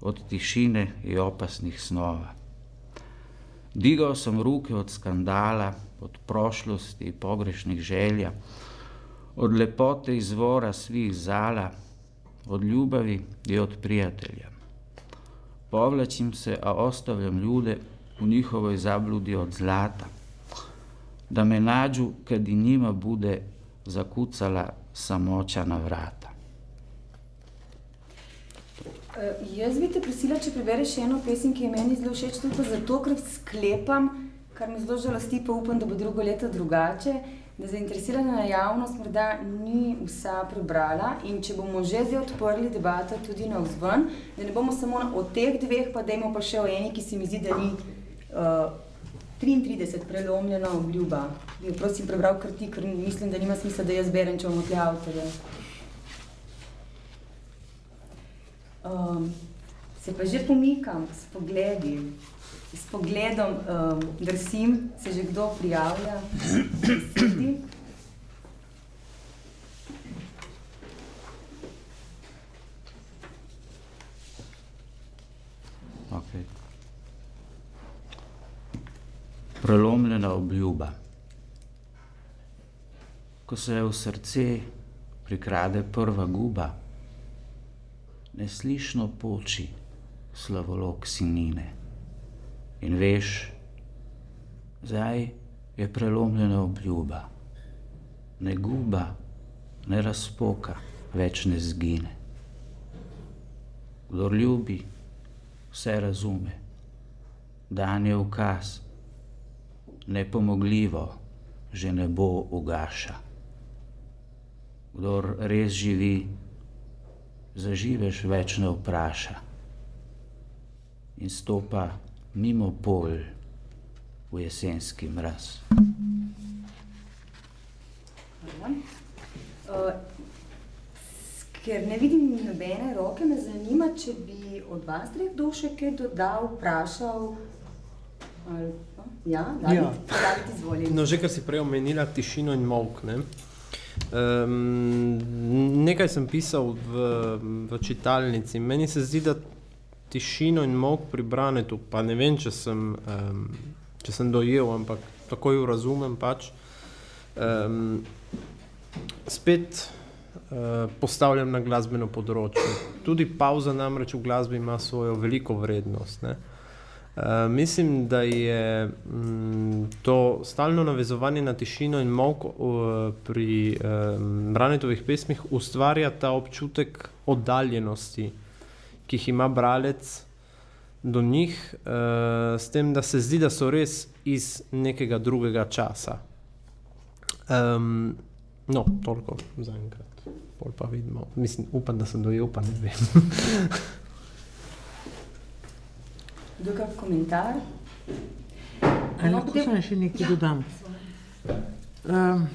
S5: od tišine i opasnih snova. Digao sam ruke od skandala, od prošlosti i pogrešnih želja, od lepote izvora svih zala, od ljubavi i od prijatelja. Povlačim se, a ostavljam ljude u njihovoj zabludi od zlata, da me nađu kad i njima bude zakucala samoća na vrata.
S1: Uh, jaz bi te prosila, če prebereš eno pesem, ki je meni zelo všeč, tudi zato, ker sklepam, kar me zelo žalosti, pa upam, da bo drugo leto drugače, da zainteresirana javnost morda ni vsa prebrala in če bomo že zdaj odprli debato tudi na vzven, da ne bomo samo o teh dveh, pa dajmo pa še o eni, ki se mi zdi, da ni uh, 33 prelomljena obljuba. Bi jo prosim prebral kar ti, ker mislim, da nima smisla, da jaz berem, če bomo tle avtorje. Um, se pa že pomikam s pogledi, s pogledom um, drsim, se že kdo prijavlja, sedi.
S5: Okay. Prelomljena obljuba. Ko se v srce prikrade prva guba, neslišno poči, slavolok sinine. In veš, zdaj je prelomljena obljuba, ne guba, ne razpoka, več ne zgine. Kdor ljubi, vse razume, dan je ukaz, nepomogljivo, že ne bo ugaša. Kdor res živi, zaživeš več ne vpraša in stopa mimo pol v jesenski mraz.
S1: Uh, ker ne vidim nobene roke, me zanima, če bi od vas treh kdo še kaj dodal, vprašal. Ali, ja, David,
S2: Ja.
S1: David, izvoli.
S2: No, že kar si prej omenila, tišino in mok. Ne? Um, nekaj sem pisal v, v čitalnici. Meni se zdi, da tišino in mok pri Branetu, pa ne vem, če sem, um, če sem dojel, ampak tako jo razumem. Pač. Um, spet uh, postavljam na glasbeno področje. Tudi pauza namreč v glasbi ima svojo veliko vrednost. Ne? Uh, mislim, da je mm, to stalno navezovanje na tišino in mok uh, pri um, Branetovih pesmih ustvarja ta občutek oddaljenosti, ki jih ima bralec do njih, uh, s tem, da se zdi, da so res iz nekega drugega časa. Um, no, toliko za enkrat. Pol pa vidimo. Mislim, upam, da sem dojel, pa ne vem.
S1: Kdo kak komentar?
S4: Ali
S1: No,
S4: lahko samo še nekaj
S1: Ja,
S4: dodam? Um,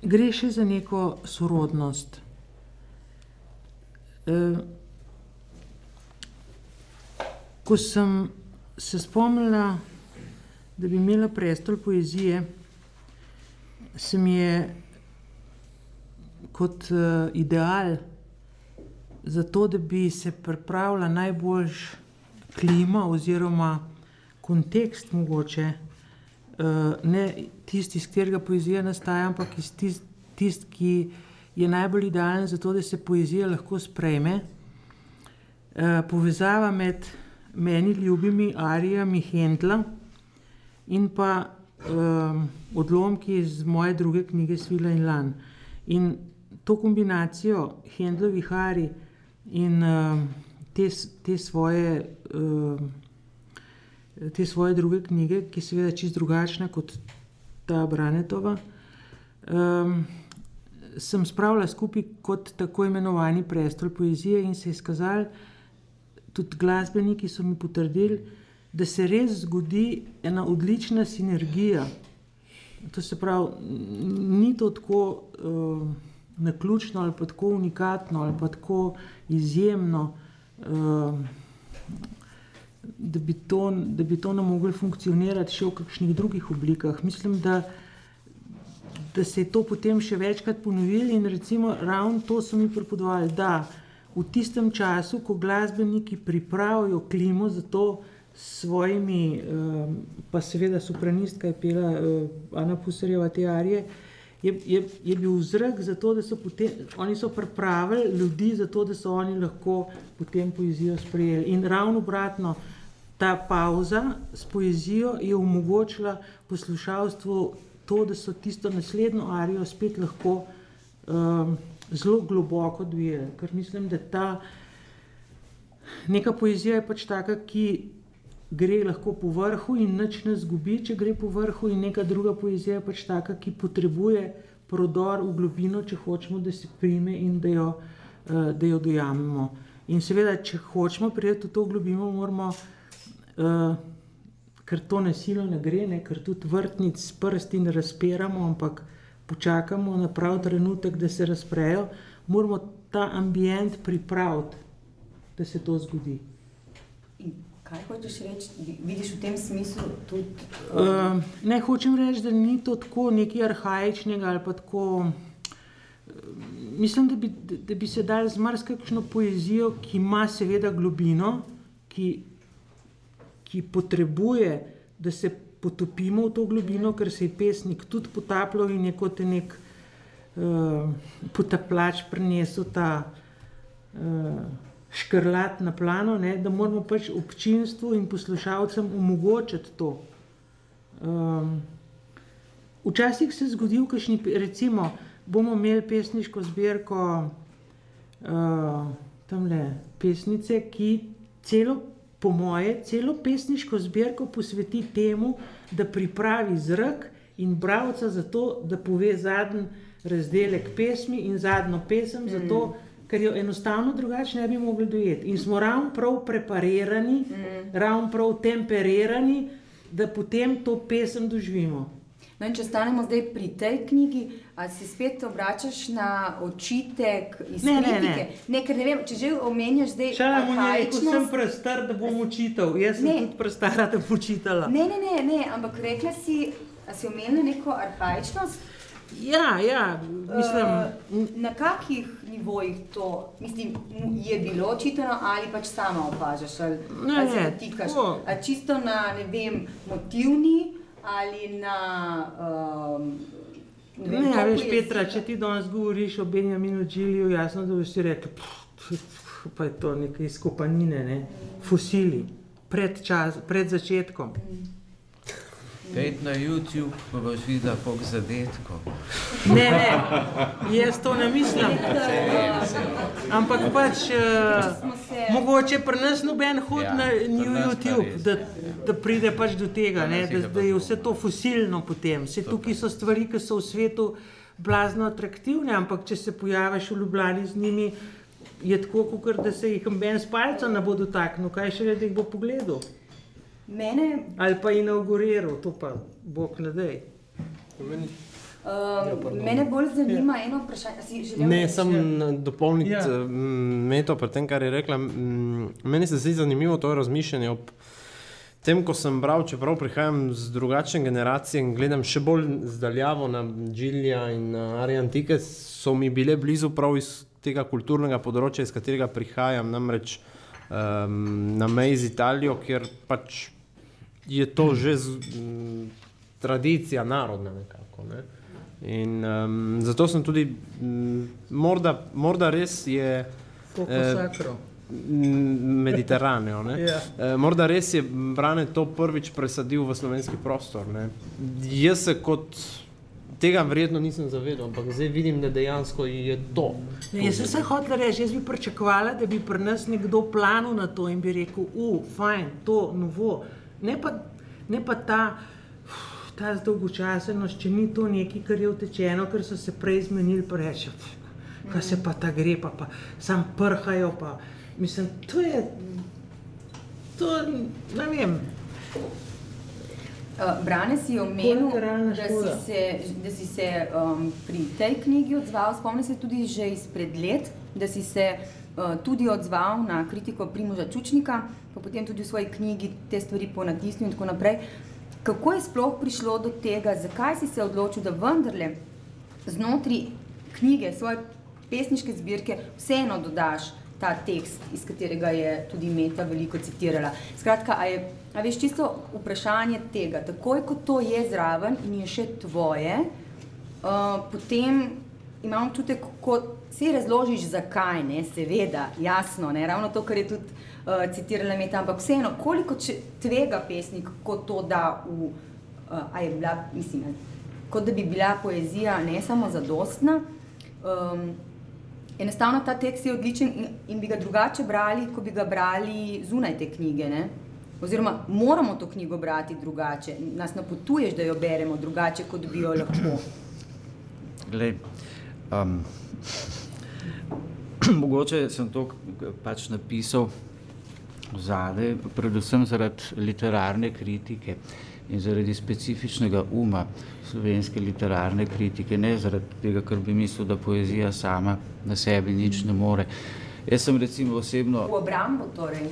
S4: gre še za neko sorodnost. Um, ko sem se spomnila, da bi imela prestol poezije, se mi je kot uh, ideal za to, da bi se pripravila najboljš klima oziroma kontekst mogoče, uh, ne tisti, iz katerega poezija nastaja, ampak iz tist, tist, ki je najbolj idealen za to, da se poezija lahko sprejme. Uh, povezava med meni ljubimi arijami Hendla in pa um, odlomki iz moje druge knjige Svila in Lan. In to kombinacijo Hendlovih arij in um, te, te, svoje, um, te svoje druge knjige, ki je seveda čist drugačna kot ta Branetova, um, sem spravila skupaj kot tako imenovani prestol poezije in se je izkazalo, tudi glasbeniki so mi potrdili, da se res zgodi ena odlična sinergija. To se pravi, ni to tako uh, naključno ali pa tako unikatno ali pa tako izjemno, uh, da bi to, da bi to ne moglo funkcionirati še v kakšnih drugih oblikah. Mislim, da, da se je to potem še večkrat ponovilo in recimo ravno to so mi pripovedovali, da v tistem času, ko glasbeniki pripravijo klimo za to svojimi, um, pa seveda sopranistka je pela uh, Ana Pusarjeva te arije, je, je, je bil vzrok za to, da so potem, oni so pripravili ljudi za to, da so oni lahko potem poezijo sprejeli. In ravno obratno, ta pauza s poezijo je omogočila poslušalstvu to, da so tisto naslednjo arijo spet lahko um, zelo globoko dojeli. Ker mislim, da ta neka poezija je pač taka, ki gre lahko po vrhu in nič ne zgubi, če gre po vrhu, in neka druga poezija je pač taka, ki potrebuje prodor v globino, če hočemo, da se prime in da jo, uh, da jo dojamemo. In seveda, če hočemo priti v to globino, moramo, uh, ker to nasilno ne gre, ne, ker tudi vrtnic s prsti ne razpiramo, ampak počakamo na prav trenutek, da se razprejo, moramo ta ambient pripraviti, da se to zgodi.
S1: Kaj hočeš reči? Vi- Vidiš v tem smislu tudi.
S4: Uh, ne hočem reči, da ni to tako nekaj arhajičnega ali pa tako. Mislim, da bi, da, bi se dal z marsikakšno poezijo, ki ima seveda globino, ki, ki potrebuje, da se potopimo v to globino, ker se je pesnik tudi potapljal in je kot nek uh, potapljač prinesel ta uh, škrlat na plano, ne, da moramo pač občinstvu in poslušalcem omogočiti to. Um, včasih se zgodi, kašni, recimo, bomo imeli pesniško zbirko uh, tamle pesnice, ki celo, po moje, celo pesniško zbirko posveti temu, da pripravi zrak in bravca za to, da pove zadnji razdelek pesmi in zadnjo pesem, mm. zato, ker jo enostavno drugače ne bi mogli dojeti. In smo ravno prav preparirani, mm. ravno prav temperirani, da potem to pesem doživimo.
S1: No če stanemo zdaj pri tej knjigi, ali se spet obračaš na očitek iz
S4: ne,
S1: kritike?
S4: Ne, ne.
S1: ne, ker ne vem, če že omenjaš zdaj.
S4: Če ne moreš, sem prestar, da bom učitelj. Jaz sem ne. tudi prestara, da bom učitelj.
S1: Ne, ne, ne, ne, ampak rekla si, da si omenila neko arhajičnost.
S4: Ja, ja, mislim.
S1: Uh, na kakih nivojih to mislim, je bilo očitano, ali pač sama opažaš, ali,
S4: ne,
S1: ali se dotikaš? Čisto na ne vem, motivni ali na. Um,
S4: ne, ne veš, Petra, če ti danes govoriš o Benjaminu Džiliju, jasno, da boš ti rekel, pa je to nekaj izkopanine, ne? fosili, pred, čas, pred začetkom. Mm.
S5: Pejdi na YouTube, pa boš videl, koliko zadetkov.
S4: Ne, ne, jaz to ne mislim. Ampak pač, uh, mogoče pri nas noben hod ja, na YouTube, res, da, da pride pač do tega, ne, da, da je vse to fosilno potem. Vse tukaj so stvari, ki so v svetu blazno atraktivne, ampak če se pojaviš v Ljubljani z njimi, je tako, kot da se jih ben s palcem ne bo dotaknil, kaj še le da jih bo pogledal.
S1: Mene...
S4: Ali pa inauguriral, to pa Bog ne da.
S1: Uh, mene bolj zanima ja. eno vprašanje.
S2: Ne, sem dopolniti ja. meto pri tem, kar je rekla. Meni se zdi zanimivo to razmišljanje. Ob tem, ko sem bral, čeprav prihajam z drugačne generacije in gledam še bolj zdaljavo na Džilja in Ariantike, so mi bile blizu prav iz tega kulturnega področja, iz katerega prihajam, namreč um, na meji z Italijo, kjer pač je to že z, m, tradicija narodna. Nekako, ne? In um, zato sem tudi, m, morda, morda res je.
S4: Eh,
S2: Mediteraneo. Ja. E, morda res je Brane to prvič presadil v slovenski prostor. Ne? Jaz se kot tega verjetno nisem zavedal, ampak zdaj vidim, da dejansko je to.
S4: Ne, jaz sem se hotel reči, jaz bi pričakovala, da bi pri nas nekdo planil na to in bi rekel, uf, fajn, to novo ne pa, ne pa ta, ta zdolgočasenost, če ni to nekaj, kar je utečeno, ker so se prej zmenili, pa reče, kaj se pa ta gre, pa, pa sam prhajo. Pa. Mislim, to je, to ne vem.
S1: Uh, Brane si omenil, da si se, da si se um, pri tej knjigi odzval, spomni se tudi že izpred let, da si se uh, tudi odzval na kritiko Primoža Čučnika, pa potem tudi v svoji knjigi te stvari ponatisnil in tako naprej. Kako je sploh prišlo do tega, zakaj si se odločil, da vendarle znotraj knjige, svoje pesniške zbirke, vseeno dodaš ta tekst, iz katerega je tudi Meta veliko citirala. Skratka, a je, a veš, čisto vprašanje tega, takoj ko to je zraven in je še tvoje, uh, potem imam občutek, ko si razložiš, zakaj, ne, seveda, jasno, ne, ravno to, kar je tudi uh, citirala Meta, ampak vseeno, koliko tvega pesnik, ko to da v, uh, a je bila, mislim, kot da bi bila poezija ne samo zadostna, um, enostavno ta tekst je odličen in, in bi ga drugače brali, ko bi ga brali zunaj te knjige, ne? Oziroma, moramo to knjigo brati drugače, nas napotuješ, da jo beremo drugače, kot bi jo lahko.
S5: Glej, um, mogoče sem to pač napisal zadaj, predvsem zaradi literarne kritike in zaradi specifičnega uma slovenske literarne kritike, ne zaradi tega, ker bi mislil, da poezija sama na sebi nič ne more. Jaz sem recimo osebno...
S1: V obrambo torej?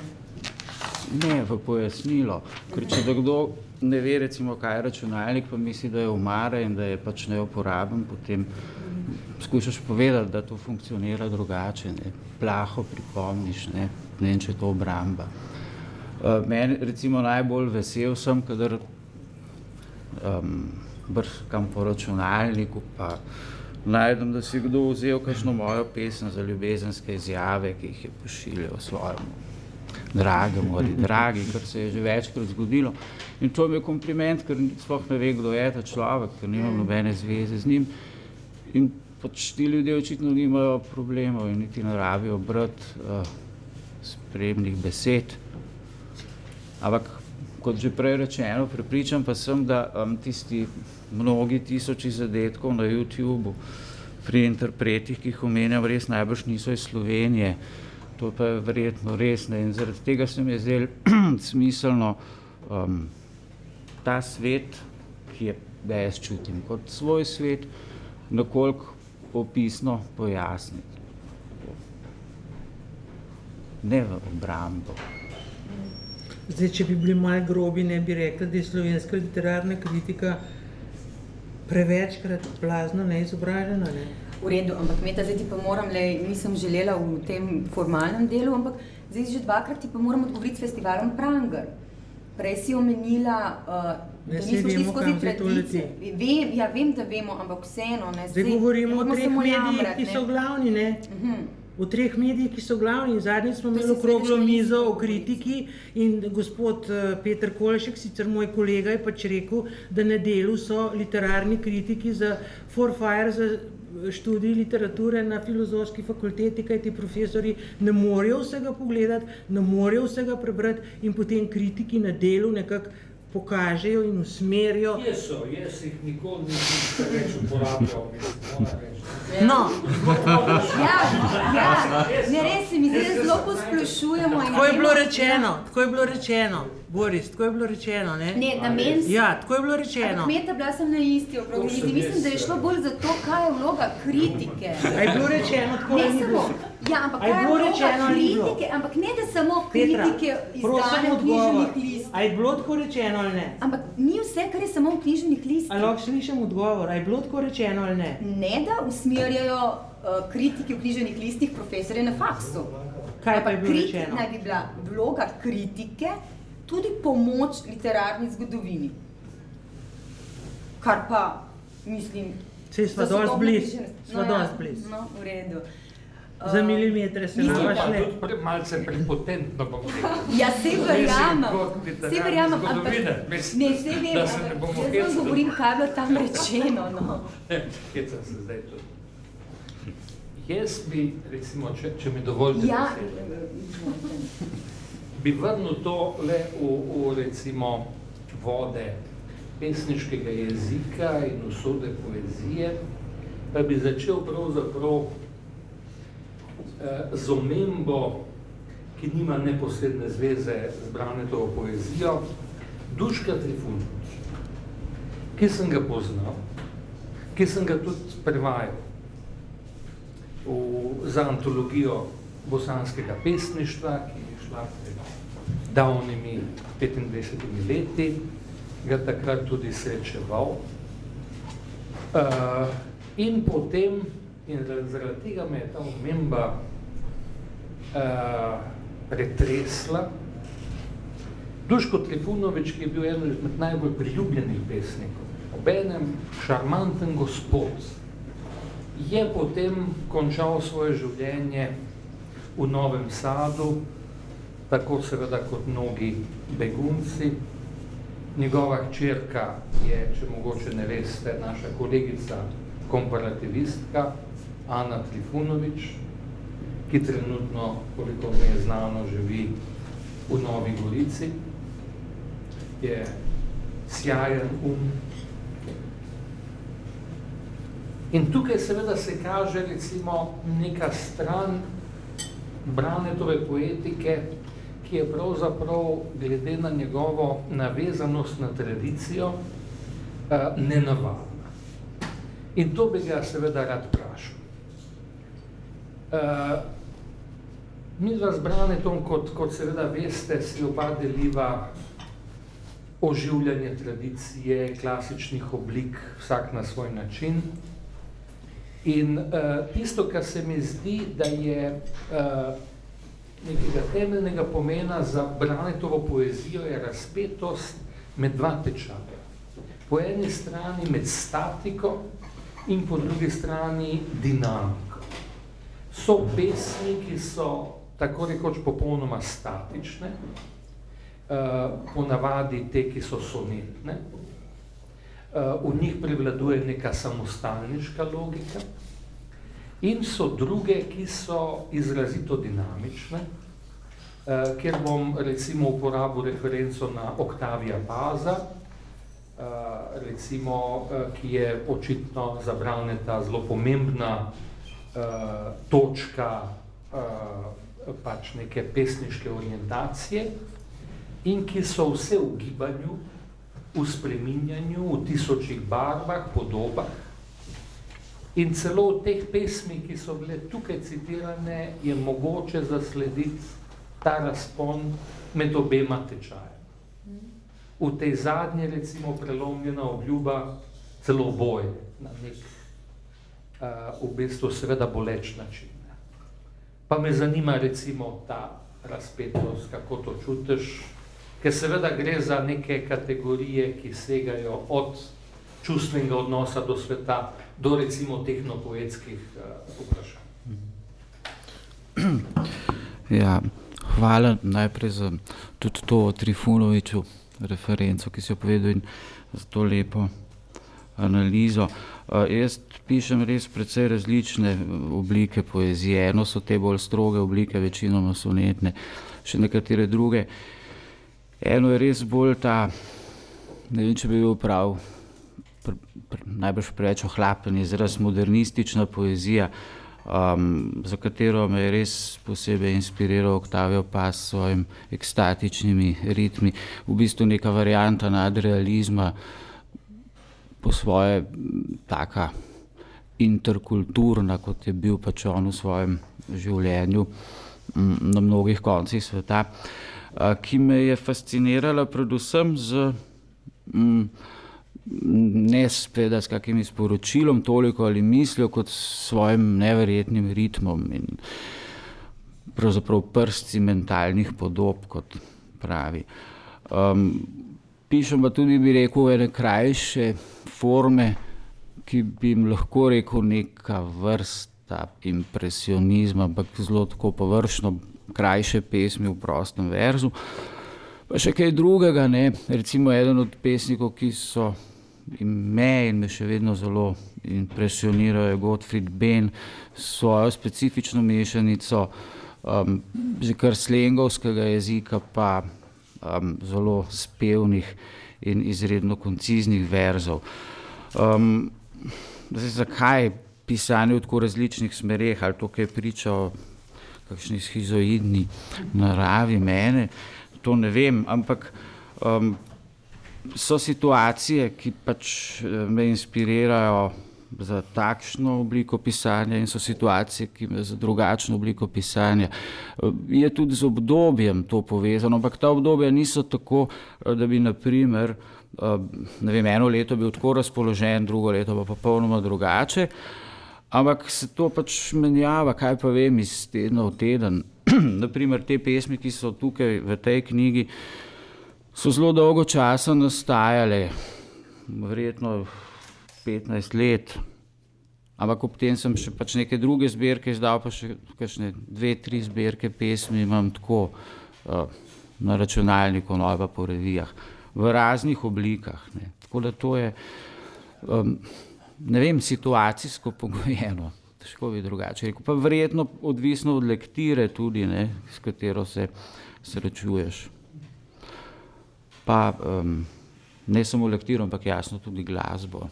S5: Ne, v pojasnilo. Ker če da kdo ne ve recimo, kaj je računalnik, pa misli, da je umara in da je pač neuporaben, potem skušaš povedati, da to funkcionira drugače, ne? plaho pripomniš, ne? ne vem, če je to obramba. Uh, meni recimo najbolj vesel sem, kadar um, brskam po računalniku, pa najdem, da si kdo vzel kakšno mojo pesem za ljubezenske izjave, ki jih je pošiljal svojemu dragemu ali dragi, kar se je že večkrat zgodilo. In to je kompliment, ker sploh ne ve, kdo je ta človek, ker nimam nobene zveze z njim. In pač ti ljudje očitno nimajo problemov in niti ne rabijo brati uh, spremnih besed. Ampak, kot že prej rečeno, prepričam pa sem, da um, tisti mnogi tisoči zadetkov na YouTubu pri interpretih, ki jih omenjam, res najbrž niso iz Slovenije. To pa je verjetno res ne. In zaradi tega se mi je zdel smiselno um, ta svet, ki je, da jaz čutim kot svoj svet, nekoliko opisno pojasniti. Ne v obrambo.
S4: Zdaj, če bi bili malo grobi, ne bi rekli, da je slovenska literarna kritika prevečkrat blazno neizobražena. Ne?
S1: V redu, ampak Meta, zdaj ti pa moram, le, nisem želela v tem formalnem delu, ampak zdaj že dvakrat ti pa moram odgovoriti s festivalom Pranger. Prej si omenila, uh, da nismo šli skozi tradicije. Vem, ja, vem, da vemo, ampak vseeno. Ne,
S4: zdaj govorimo o treh medijih, ki so glavni. Ne? Uh mhm. -huh v treh medijih, ki so glavni. Zadnjič smo imeli okroglo mizo o kritiki in gospod eh, Peter Kolšek, sicer moj kolega, je pač rekel, da na delu so literarni kritiki za For Fire, za eh, študij literature na filozofski fakulteti, kaj ti profesori ne morejo vsega pogledati, ne morejo vsega prebrati in potem kritiki na delu nekako pokažejo in usmerijo.
S6: Jaz so, jaz jih nikoli nisem več uporabljal,
S1: No. Ja, ja, ne res se mi zdi, zelo posplošujemo.
S4: Tako je bilo rečeno, tako je bilo rečeno. Boris, tako je bilo rečeno. Ne?
S1: Ne, namen,
S4: ja, tako je bilo rečeno.
S1: Kmeta bila sem na isti okrogli. Mislim, da je šlo bolj za to, kaj je vloga kritike.
S4: A je bilo rečeno tako,
S1: ne samo. Ja, ampak kaj je vloga rečeno, kritike, ampak ne da samo kritike izdane v knjižnih listih.
S4: A je bilo tako rečeno ali ne?
S1: Ampak ni vse, kar je samo v knjižnih listih.
S4: A lahko slišim odgovor, a je bilo tako rečeno ali ne?
S1: Ne, da usmerjajo uh, kritiki v knjižnih listih profesorje na faksu.
S4: Kaj pa je bilo rečeno?
S1: Naj bi bila vloga kritike tudi pomoč literarni zgodovini. Kar pa, mislim,
S4: da smo dosti blizu.
S1: No, ja,
S4: blizu.
S1: No, v redu.
S4: Za milimetre se nam
S6: šle. Tudi malce prepotentno bom rekel.
S1: Ja, se verjamem. Se verjamem, ampak ne, se vem, jaz vam govorim, kaj je bilo tam rečeno. No.
S6: Sem se zdaj tudi? Jaz bi, recimo, če, če mi dovolite
S1: ja.
S6: besede, bi vrnil to le v, v recimo vode pesniškega jezika in usode poezije, pa bi začel pravzaprav eh, z omembo, ki nima neposredne zveze z Branetovo poezijo, Duška Trifunovič, ki sem ga poznal, ki sem ga tudi prevajal v, za antologijo bosanskega pesništva, ki šla pred davnimi 25 leti, ga takrat tudi srečeval. Uh, in potem, in zaradi tega me je ta omemba uh, pretresla, Duško Trifunovič, ki je bil eno izmed najbolj priljubljenih pesnikov, ob enem šarmanten gospod, je potem končal svoje življenje v Novem Sadu, tako seveda kot mnogi begunci. Njegova hčerka je, če mogoče ne veste, naša kolegica komparativistka Ana Trifunovič, ki trenutno, koliko mi je znano, živi v Novi Gorici. Je sjajen um. In tukaj seveda se kaže recimo neka stran Branetove poetike, ki je pravzaprav glede na njegovo navezanost na tradicijo eh, nenavadna. In to bi ga seveda rad vprašal. Uh, mi dva z Branetom, kot, kot seveda veste, si oba deliva oživljanje tradicije, klasičnih oblik, vsak na svoj način. In uh, tisto, kar se mi zdi, da je uh, nekega temeljnega pomena za Branetovo poezijo je razpetost med dva tečaja. Po eni strani med statiko in po drugi strani dinamiko. So pesmi, ki so tako rekoč popolnoma statične, ponavadi te, ki so sonetne, v njih prevladuje neka samostalniška logika in so druge, ki so izrazito dinamične, kjer bom recimo uporabil referenco na Octavia Paza, recimo, ki je očitno za Braneta zelo pomembna točka pač neke pesniške orientacije in ki so vse v gibanju, v spreminjanju, v tisočih barvah, podobah. In celo v teh pesmih, ki so bile tukaj citirane, je mogoče zaslediti ta razpon med obema tečajema. V tej zadnji, recimo, prelomljena obljuba celo boje na nek v bistvu seveda boleč način. Pa me zanima recimo ta razpetost, kako to čutiš, ker seveda gre za neke kategorije, ki segajo od čustvenega odnosa do sveta, do recimo tehnopoetskih vprašanj.
S5: Ja, hvala najprej za tudi to Trifunoviču referenco, ki si jo povedal in za to lepo analizo. jaz pišem res precej različne oblike poezije, eno so te bolj stroge oblike, večinoma sonetne, še nekatere druge. Eno je res bolj ta, ne vem, če bi bil prav, najbrž preveč ohlapen izraz, modernistična poezija, za katero me je res posebej inspiriral Octavio Paz s svojimi ekstatičnimi ritmi, v bistvu neka varianta nadrealizma, po svoje taka interkulturna, kot je bil pač on v svojem življenju na mnogih koncih sveta, ki me je fascinirala predvsem z ne seveda s kakimi sporočilom toliko ali mislijo kot s svojim neverjetnim ritmom in pravzaprav prstci mentalnih podob, kot pravi. pišem pa tudi, bi rekel, ene krajše forme, ki bi jim lahko rekel neka vrsta impresionizma, ampak zelo tako površno, krajše pesmi v prostem verzu. Pa še kaj drugega, ne, recimo eden od pesnikov, ki so me in me še vedno zelo impresionirajo, je Gottfried Benn s svojo specifično mešanico že kar slengovskega jezika pa zelo spevnih in izredno konciznih verzov. zdaj, zakaj pisanje v tako različnih smereh, ali to kaj priča o kakšni shizoidni naravi mene, to ne vem, ampak so situacije, ki pač me inspirirajo za takšno obliko pisanja in so situacije, ki me za drugačno obliko pisanja. je tudi z obdobjem to povezano, ampak ta obdobja niso tako, da bi na primer, ne vem, eno leto bil tako razpoložen, drugo leto pa popolnoma drugače, ampak se to pač menjava, kaj pa vem, iz tedna v teden. na primer te pesmi, ki so tukaj v tej knjigi, so zelo dolgo časa nastajale, verjetno petnajst let. Ampak ob tem sem še pač neke druge zbirke izdal pa še kakšne dve, tri zbirke pesmi imam tako na računalniku, no, pa po revijah. V raznih oblikah, ne, tako da to je ne vem, situacijsko pogojeno, težko bi drugače rekel, pa verjetno odvisno od lektire tudi, ne, s katero se srečuješ. Pa ne samo lektiro, ampak jasno tudi glasbo.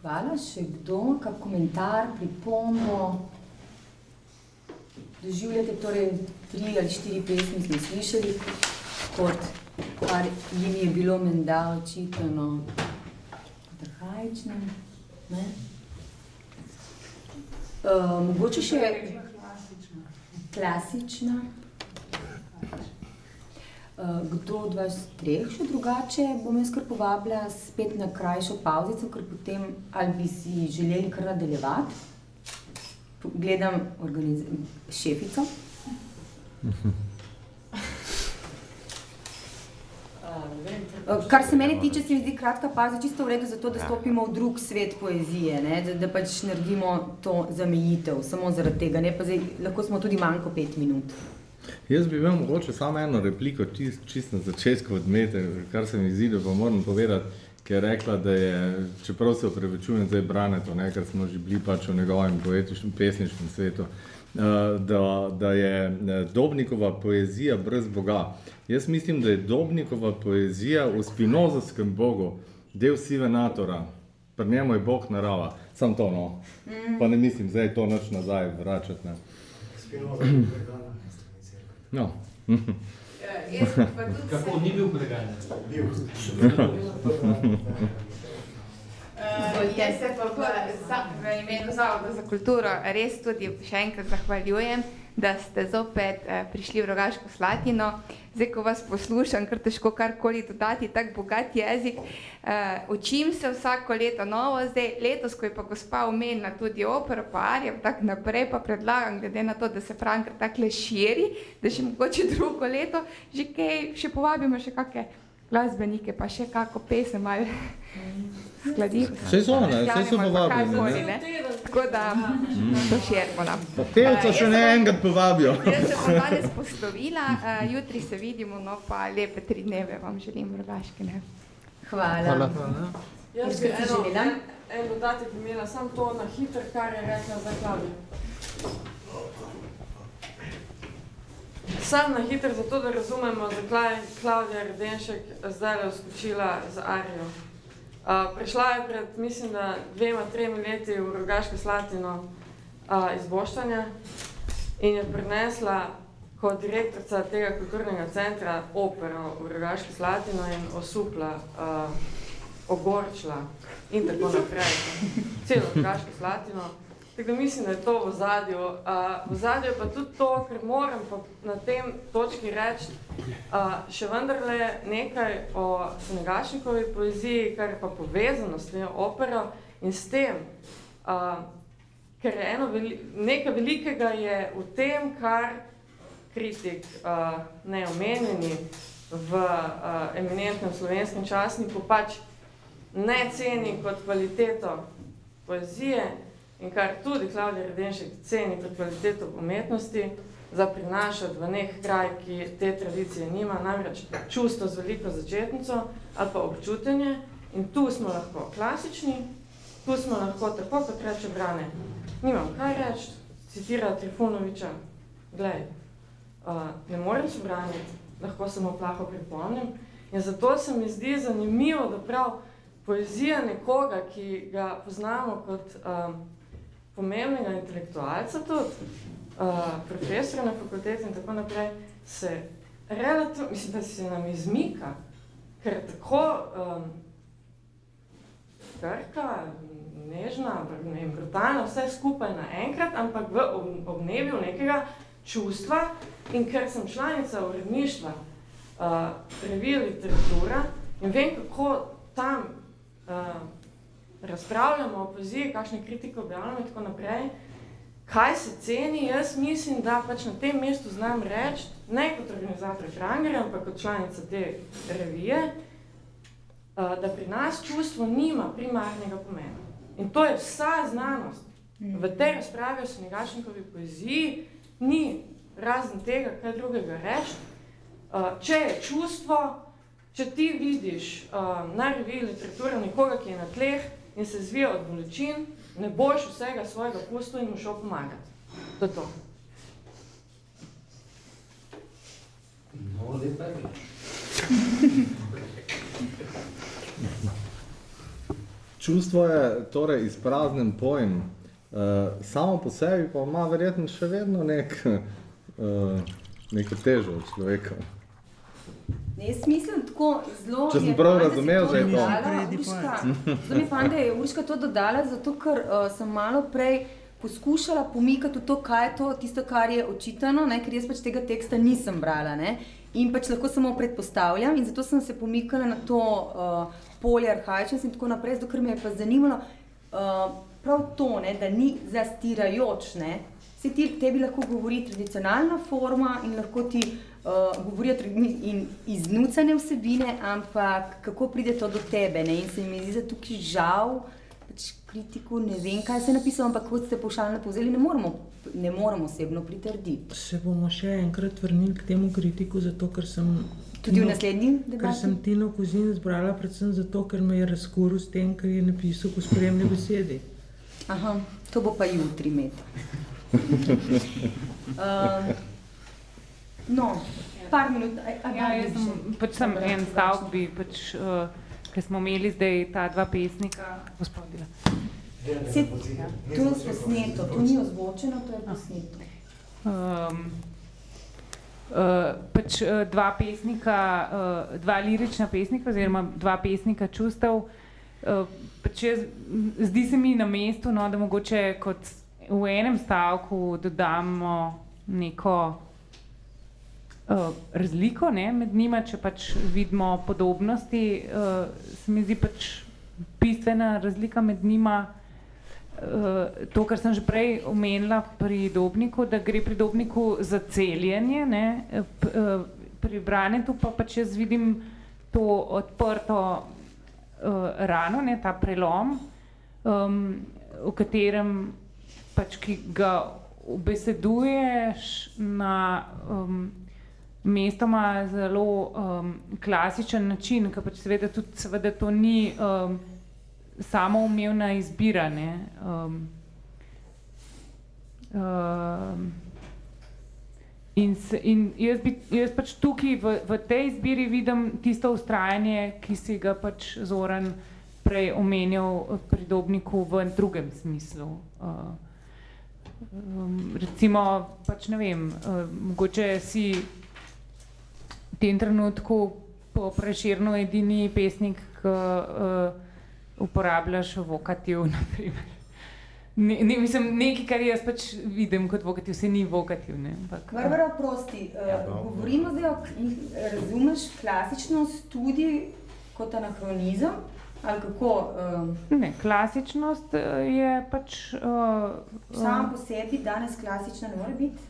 S1: hvala, še kdo, kak komentar, pripombo? Doživljate torej tri ali štiri pesmi smo slišali, kot kar jim je bilo menda očitano arhaične, ne. Mogoče še... Klasična. kdo od vas treh še drugače? Bom jaz kar povabila spet na krajšo pavzico, ker potem ali bi si želeli kar nadaljevati? Gledam šefico. Uh, kar se meni tiče, se mi zdi kratka pauza čisto v redu, zato da stopimo v drug svet poezije, ne? da, da pač naredimo to zamejitev, samo zaradi tega, ne pa zdaj, lahko smo tudi manj kot pet minut.
S3: Jaz bi imel mogoče samo eno repliko, čist, čist na začetku odmete, kar se mi zdi, da pa moram povedati, ki je rekla, da je, čeprav se opravičujem zdaj Braneto, ne, ker smo že bili pač v njegovem poetičnem, pesniškem svetu, uh, da, da je eh, Dobnikova poezija brez Boga. Jaz mislim, da je Dobnikova poezija v spinozovskem Bogu del sive natora, pri njemu je Bog narava, sam to no, mm. pa ne mislim zdaj to noč nazaj vračati. Ne. Spinoza je pregana. No.
S7: Ja, Kako ni bil preganjen? Bil.
S8: Uh, jaz se pa v, v imenu Zavoda za kulturo res tudi še enkrat zahvaljujem, da ste zopet uh, prišli v Rogaško Slatino. Zdaj, ko vas poslušam, kar težko karkoli dodati, tako bogat jezik. Uh, učim se vsako leto novo, zdaj letos, ko je pa gospa omenila tudi opero, pa Arjem, tako naprej pa predlagam, glede na to, da se Frankr takle širi, da še mogoče drugo leto, že kaj, še povabimo še kakšne glasbenike, pa še kako pesem ali skladi.
S3: Vse so, ne, vse so povabljeni.
S8: Ne? Tako da, to širimo nam.
S3: Pevca še ne enkrat povabijo.
S8: Jaz se bom danes poslovila, uh, jutri se vidimo, no pa lepe tri dneve vam želim v Rogaški. Ne?
S1: Hvala.
S2: Hvala.
S9: Jaz bi eno, en, en dodatek imela, samo to na hitro, kar je rekla za Klaudijo. Sam na hitro, zato da razumemo, zakaj je Klaudija Redenšek zdaj skočila z Arijo. Uh, prišla je pred, mislim, da dvema, tremi leti v Rogaško Slatino uh, iz Boštanja in je prinesla kot direktorica tega kulturnega centra opero v Rogaško Slatino in osupla, uh, ogorčila in tako naprej. Celo Rogaško Slatino. Tako da mislim, da je to v zadju. Uh, v zadju je pa tudi to, ker moram pa na tem točki reči uh, še vendarle nekaj o Senegašnikovi poeziji, kar je pa povezano s tem opero in s tem, uh, ker je eno veli nekaj velikega je v tem, kar kritik uh, neomenjeni v uh, eminentnem slovenskem časniku pač ne ceni kot kvaliteto poezije, in kar tudi Klaudija Redenšek ceni kot kvaliteto umetnosti, za prinašati v nek kraj, ki te tradicije nima, namreč čustvo z veliko začetnico ali pa občutenje in tu smo lahko klasični, tu smo lahko tako, kot reče Brane. Nimam kaj reči, citira Trifunoviča, glej, uh, ne morem se braniti, lahko samo plaho pripomnim in zato se mi zdi zanimivo, da prav poezija nekoga, ki ga poznamo kot um, pomembnega intelektualca tudi, uh, profesora na fakulteti in tako naprej, se relativno, mislim, da se nam izmika, ker tako um, krka, nežna, ne vem, brutalna, vse skupaj naenkrat, ampak v obnebju nekega čustva in ker sem članica uredništva uh, revije literatura in vem, kako tam uh, razpravljamo o poeziji, kakšne kritike objavljamo in tako naprej, kaj se ceni, jaz mislim, da pač na tem mestu znam reči, ne kot organizator Frangerja, ampak kot članica te revije, da pri nas čustvo nima primarnega pomena. In to je vsa znanost. V tej razpravi o Senegašnikovi poeziji ni razen tega, kaj drugega reči. Če je čustvo, če ti vidiš na reviji literature nekoga, ki je na tleh, in se zvija od bolečin, ne boš vsega svojega pustil in mu šel pomagati. To je to.
S7: No, lepa je.
S3: Čustvo je torej izpraznen pojem. Uh, samo po sebi pa ima verjetno še vedno nek, uh, neko težo od človeka.
S1: Jaz mislim tako zelo...
S3: Če sem prav razumel,
S1: da
S3: je to.
S1: Zelo mi fajn, da je Urška to dodala, zato ker uh, sem malo prej poskušala pomikati v to, kaj je to, tisto, kar je očitano, ne, ker jaz pač tega teksta nisem brala. Ne, in pač lahko samo predpostavljam in zato sem se pomikala na to uh, polje arhajičnosti in tako naprej, zato ker me je pa zanimalo uh, prav to, ne, da ni zastirajoč, ne, Se ti, tebi lahko govori tradicionalna forma in lahko ti uh, govorijo in iznucane vsebine, ampak kako pride to do tebe. Ne? In se mi zdi, da tukaj žal, pač kritiku ne vem, kaj se je napisalo, ampak kot ste pošaljali povzeli, ne moramo, ne moramo osebno pritrditi.
S4: Se bomo še enkrat vrnili k temu kritiku, zato ker sem.
S1: Tudi Tino, v naslednjem delu.
S4: Ker sem Tino Kozin zbrala, predvsem zato, ker me je razkuril s tem, kar je napisal v spremni besedi.
S1: Aha, to bo pa jutri med. uh, no, par minut. A, a
S10: ja, jaz sem, pač sem en stavek, bi pač, uh, ker smo imeli zdaj ta dva pesnika, gospodila.
S1: Se. To je posneto, to ni ozvočeno, to je posneto. Um,
S10: Uh, pač uh, dva pesnika, uh, dva lirična pesnika, oziroma dva pesnika čustev. Uh, pač jaz, zdi se mi na mestu, no, da mogoče kot v enem stavku dodamo neko uh, razliko ne, med njima, če pač vidimo podobnosti. Uh, se mi zdi pač bistvena razlika med njima. Uh, to, kar sem že prej omenila pri Dobniku, da gre pri Dobniku za celjenje, ne, p, uh, pri Branetu pa pač jaz vidim to odprto uh, rano, ne, ta prelom, um, v katerem pač ki ga ubeseduješ na um, mestoma zelo um, klasičen način, ker pač seveda tudi seveda to ni um, samo umevna izbira. Ne, um, um, in, se, in jaz, bi, jaz pač tukaj v, v tej izbiri vidim tisto ustrajanje, ki si ga pač Zoran prej omenjal pri Dobniku v drugem smislu. Uh, um, recimo, pač ne vem, uh, mogoče si tem trenutku po preširno edini pesnik, ki uh, uporabljaš vokativ, naprimer. Ne, ne, mislim, nekaj, kar jaz pač vidim kot vokativ, se ni vokativ.
S1: Barbara, prosti, uh, ja, govorimo zdaj o, razumeš klasičnost tudi kot anahronizem, Ali kako?
S10: Uh, ne, klasičnost eh, je pač. Uh,
S1: Sam po sebi danes klasična ne more biti.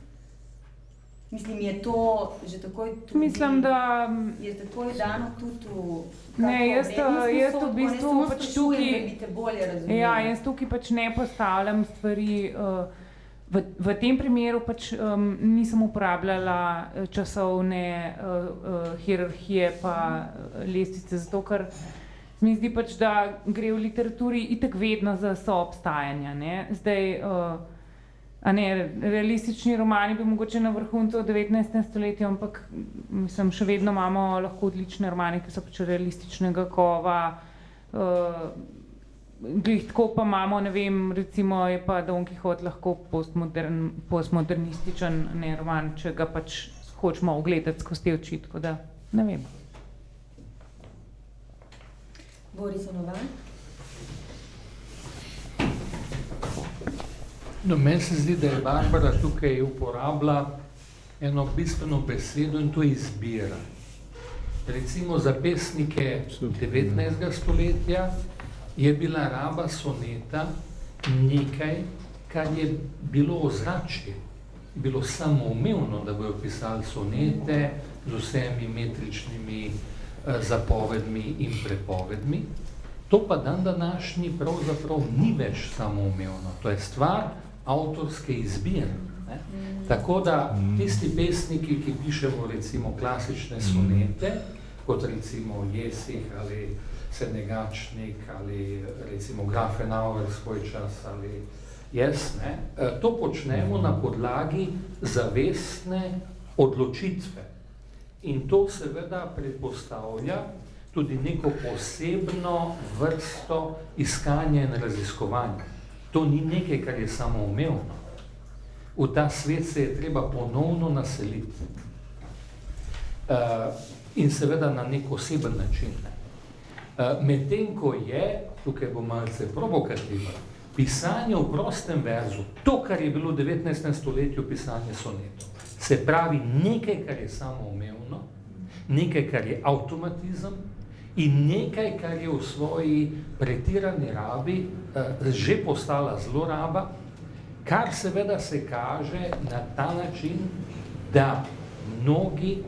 S1: Mislim, je to že tako tudi.
S10: Mislim, da
S1: je tako dano tudi v.
S10: Ne, jaz, jaz v bistvu pač
S1: tukaj.
S10: Ja, jaz tukaj pač ne postavljam stvari. Uh, v, v tem primeru pač um, nisem uporabljala časovne uh, uh, hierarhije, pa lestvice, zato ker. Mi zdi pač, da gre v literaturi itek vedno za soobstajanje. Ne? Zdaj, uh, ne, realistični romani bi mogoče na vrhuncu 19. stoletja, ampak mislim, še vedno imamo lahko odlične romane, ki so pač realističnega kova. Uh, glih tako pa imamo, ne vem, recimo je pa Don Quixote lahko postmodern, postmodernističen ne, roman, če ga pač hočemo ogledati skozi te oči, tako da ne vem.
S1: Boris Onovan.
S6: No, meni se zdi, da je Barbara tukaj uporabila eno bistveno besedo in to je izbira. Recimo za pesnike 19. stoletja je bila raba soneta nekaj, kar je bilo ozračje. Bilo samoumevno, da bojo pisali sonete z vsemi metričnimi Eh, zapovedmi in prepovedmi. To pa dan današnji pravzaprav ni več samoumevno. To je stvar avtorske izbire. Ne? Mm. Tako da tisti pesniki, ki pišemo recimo klasične mm. sonete, kot recimo Jesih ali Senegačnik ali recimo Grafenauer svoj čas ali jaz, ne? Eh, to počnemo na podlagi zavestne odločitve. In to seveda predpostavlja tudi neko posebno vrsto iskanja in raziskovanja. To ni nekaj, kar je samo umevno. V ta svet se je treba ponovno naseliti. Uh, in seveda na nek oseben način. Uh, Medtem, ko je, tukaj bo malce provokativno, pisanje v prostem verzu, to, kar je bilo v 19. stoletju pisanje sonetov, Se pravi, nekaj, kar je samoumevno, nekaj, kar je avtomatizem in nekaj, kar je v svoji pretirani rabi eh, že postala zloraba, kar seveda se kaže na ta način, da mnogi,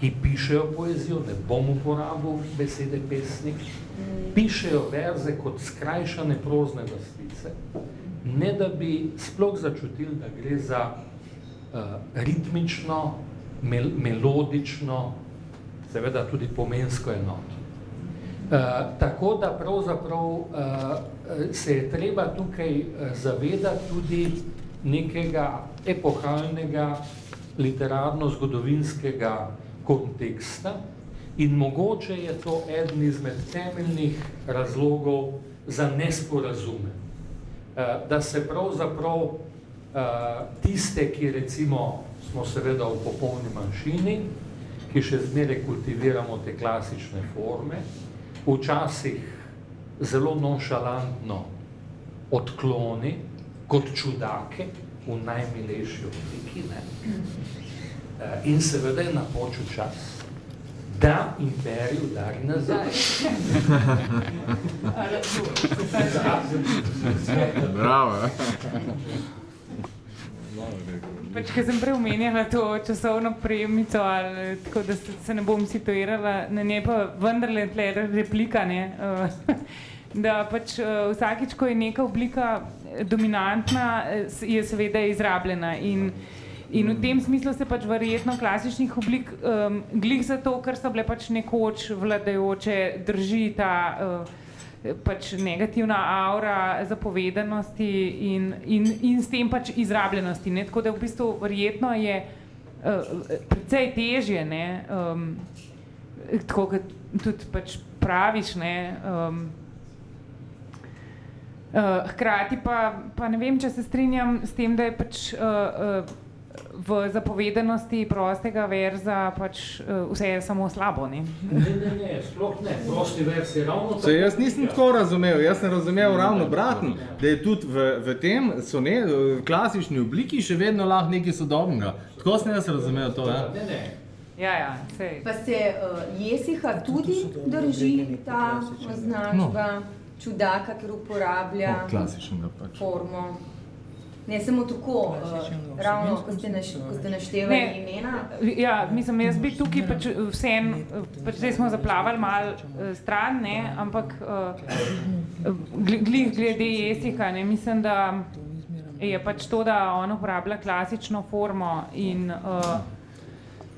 S6: ki pišejo poezijo, ne bom uporabil besede pesnik, pišejo verze kot skrajšane prozne vrstice, ne da bi sploh začutili, da gre za uh, ritmično, mel melodično, seveda tudi pomensko enoto. Uh, tako da pravzaprav uh, se je treba tukaj zavedati tudi nekega epohalnega literarno-zgodovinskega konteksta in mogoče je to eden izmed temeljnih razlogov za nesporazume. Uh, da se pravzaprav uh, tiste, ki recimo smo seveda v popolni manjšini, ki še zmeraj kultiviramo te klasične forme, včasih zelo nonšalantno odkloni kot čudake v najmilejši obliki. Ne? Eh, in seveda je napočil čas, da imperij udari nazaj.
S3: Bravo.
S10: Pač, ker sem prej omenjala to časovno prejemnico, ali, tako da se, se ne bom situirala, na njej pa vendarle tle replika, ne, uh, da pač uh, vsakič, ko je neka oblika dominantna, je seveda izrabljena in, in v tem smislu se pač verjetno klasičnih oblik um, glih zato, ker so bile pač nekoč vladajoče, drži ta uh, pač negativna aura zapovedanosti in, in, in s tem pač izrabljenosti. Ne? Tako da v bistvu verjetno je uh, precej težje, ne? Um, tako kot tudi pač praviš, ne? Um, uh, hkrati pa, pa ne vem, če se strinjam s tem, da je pač uh, uh, v zapovedanosti prostega verza pač uh, vse je samo slabo,
S6: ne? Ne, ne, ne, sploh ne. Prosti vers je ravno tako.
S3: Se, jaz nisem tako razumel, jaz sem razumel ravno obratno, da je tudi v, v tem so ne, v klasični obliki še vedno lahko nekaj sodobnega. Tako sem jaz razumel to, ja?
S6: Ne, ne.
S10: Ja, ja, sej.
S1: Pa se uh, Jesiha tudi drži ta označba no. čudaka, ker uporablja
S3: no, pač.
S1: formo. Ne samo tako, uh, ravno ko ste, naš, ko ste naštevali ne, imena.
S10: Ja, mislim, jaz bi tukaj pač vsem, pač zdaj smo zaplavali malo uh, stran, ne, ampak uh, glih glede jesika, ne, mislim, da je pač to, da on uporablja klasično formo in, uh,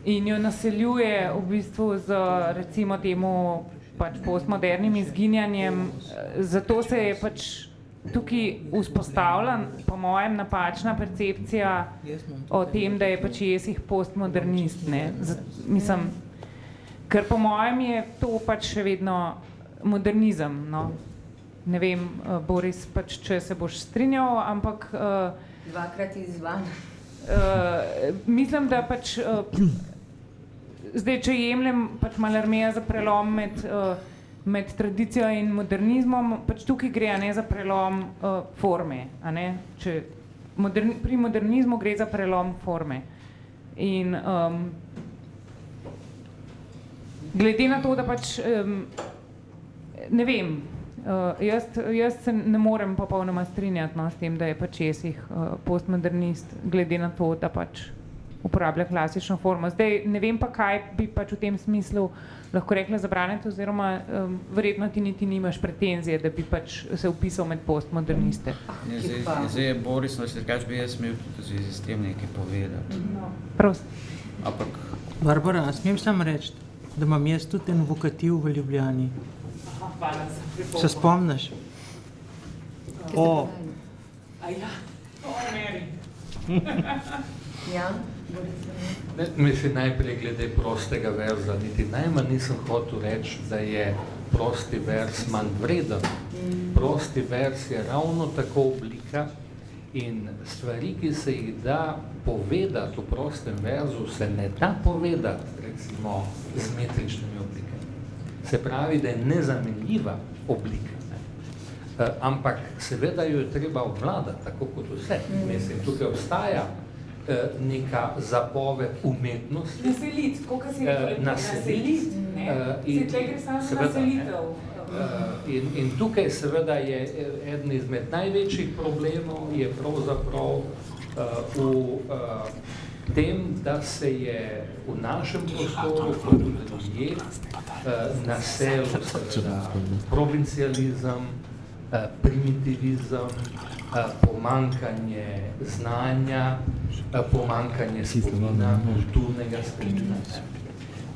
S10: in jo naseljuje v bistvu z recimo temu pač postmodernim izginjanjem, zato se je pač tukaj vzpostavljen, po mojem, napačna percepcija o tem, da je pač jesih postmodernist. Ne? Z, mislim, ker po mojem je to pač še vedno modernizem. No? Ne vem, uh, Boris, pač, če se boš strinjal, ampak... Uh,
S1: Dvakrat izvan.
S10: Uh, mislim, da pač... Uh, zdaj, če jemljem pač malarmeja za prelom med... Uh, med tradicijo in modernizmom, pač tukaj gre ne za prelom uh, forme. Če moderni, pri modernizmu gre za prelom forme. In um, glede na to, da pač um, ne vem, uh, jaz, jaz se ne morem popolnoma strinjati no, s tem, da je pač jesih uh, postmodernist, glede na to, da pač uporablja klasično formo. Zdaj ne vem pa, kaj bi pač v tem smislu lahko rekla zabraniti, oziroma um, verjetno ti niti nimaš pretenzije, da bi pač se upisal med postmoderniste.
S5: Ne, zdaj, zdaj je Boris, no, se kač bi jaz smel tudi v zvezi s tem nekaj povedati.
S10: No, prost.
S5: Ampak...
S4: Barbara, smem sam reči, da imam jaz tudi en vokativ v Ljubljani?
S10: Hvala za pripombo.
S4: Se spomniš? O.
S10: A ja, o Mary.
S1: ja.
S6: Mi še najprej glede prostega verza, niti najmanj nisem hotel reči, da je prosti vers manj vreden. Prosti vers je ravno tako oblika in stvari, ki se jih da povedati v prostem verzu, se ne da povedati, recimo, z metričnimi oblikami. Se pravi, da je nezamenljiva oblika. Ne? E, ampak seveda jo je treba obvladati, tako kot vse. Mislim, tukaj obstaja neka zapoved umetnosti.
S10: Naselit, koliko si rekel?
S6: Uh, naselit.
S10: ne? Uh, in, se samo naselitev.
S6: in, in tukaj seveda je eden izmed največjih problemov je pravzaprav uh, v uh, tem, da se je v našem prostoru kot tudi drugje uh, nasel seveda provincializem, uh, primitivizem, uh, pomankanje znanja, uh, pomankanje spomina, kulturnega spomina.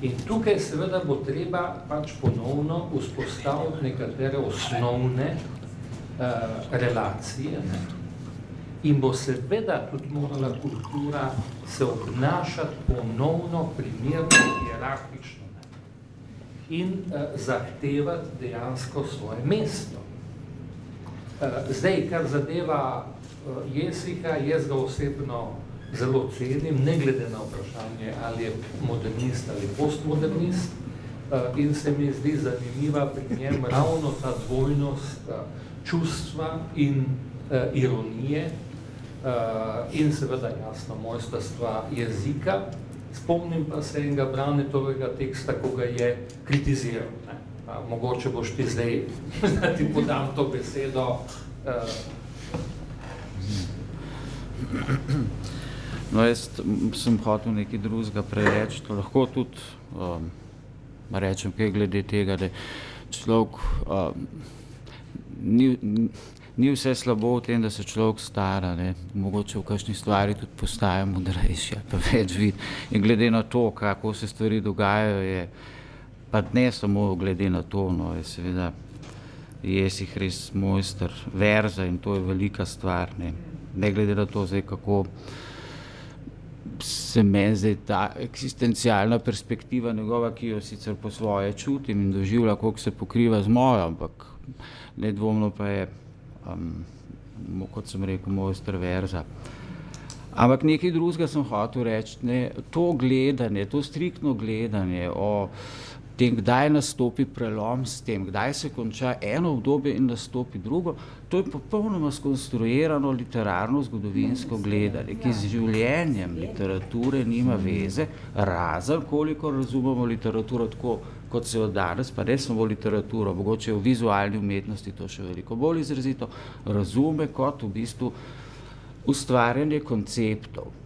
S6: In tukaj seveda bo treba pač ponovno vzpostaviti nekatere osnovne uh, relacije ne? in bo seveda tudi morala kultura se obnašati ponovno primerno hierarhično ne? in uh, zahtevati dejansko svoje mesto. Uh, zdaj, kar zadeva uh, Jesika, jaz ga osebno zelo cenim, ne glede na vprašanje, ali je modernist ali postmodernist. Eh, in se mi zdi zanimiva pri njem ravno ta dvojnost eh, čustva in eh, ironije in seveda jasno mojstastva jezika. Spomnim pa se enega Branetovega teksta, ko ga je kritiziral. Mogoče boš ti zdaj, da ti podam to besedo.
S5: No, jaz sem hotel nekaj drugega prereči, to lahko tudi um, rečem kaj glede tega, da človek um, ni, ni vse slabo v tem, da se človek stara, ne. mogoče v kakšni stvari tudi postaja modrejši, pa več vid. In glede na to, kako se stvari dogajajo, je pa ne samo glede na to, no, je seveda jesih res mojster verza in to je velika stvar, ne, ne glede na to zdaj, kako se meni zdaj ta eksistencialna perspektiva njegova, ki jo sicer po svoje čutim in doživlja, koliko se pokriva z mojo, ampak nedvomno pa je, um, kot sem rekel, mojster verza. Ampak nekaj drugega sem hotel reči, ne, to gledanje, to striktno gledanje o tem, kdaj nastopi prelom s tem, kdaj se konča eno obdobje in nastopi drugo, to je popolnoma skonstruirano literarno zgodovinsko gledanje, ki z življenjem literature nima veze, razen koliko razumemo literaturo tako, kot se jo danes, pa ne samo literaturo, mogoče v vizualni umetnosti to še veliko bolj izrazito, razume kot v bistvu ustvarjanje konceptov.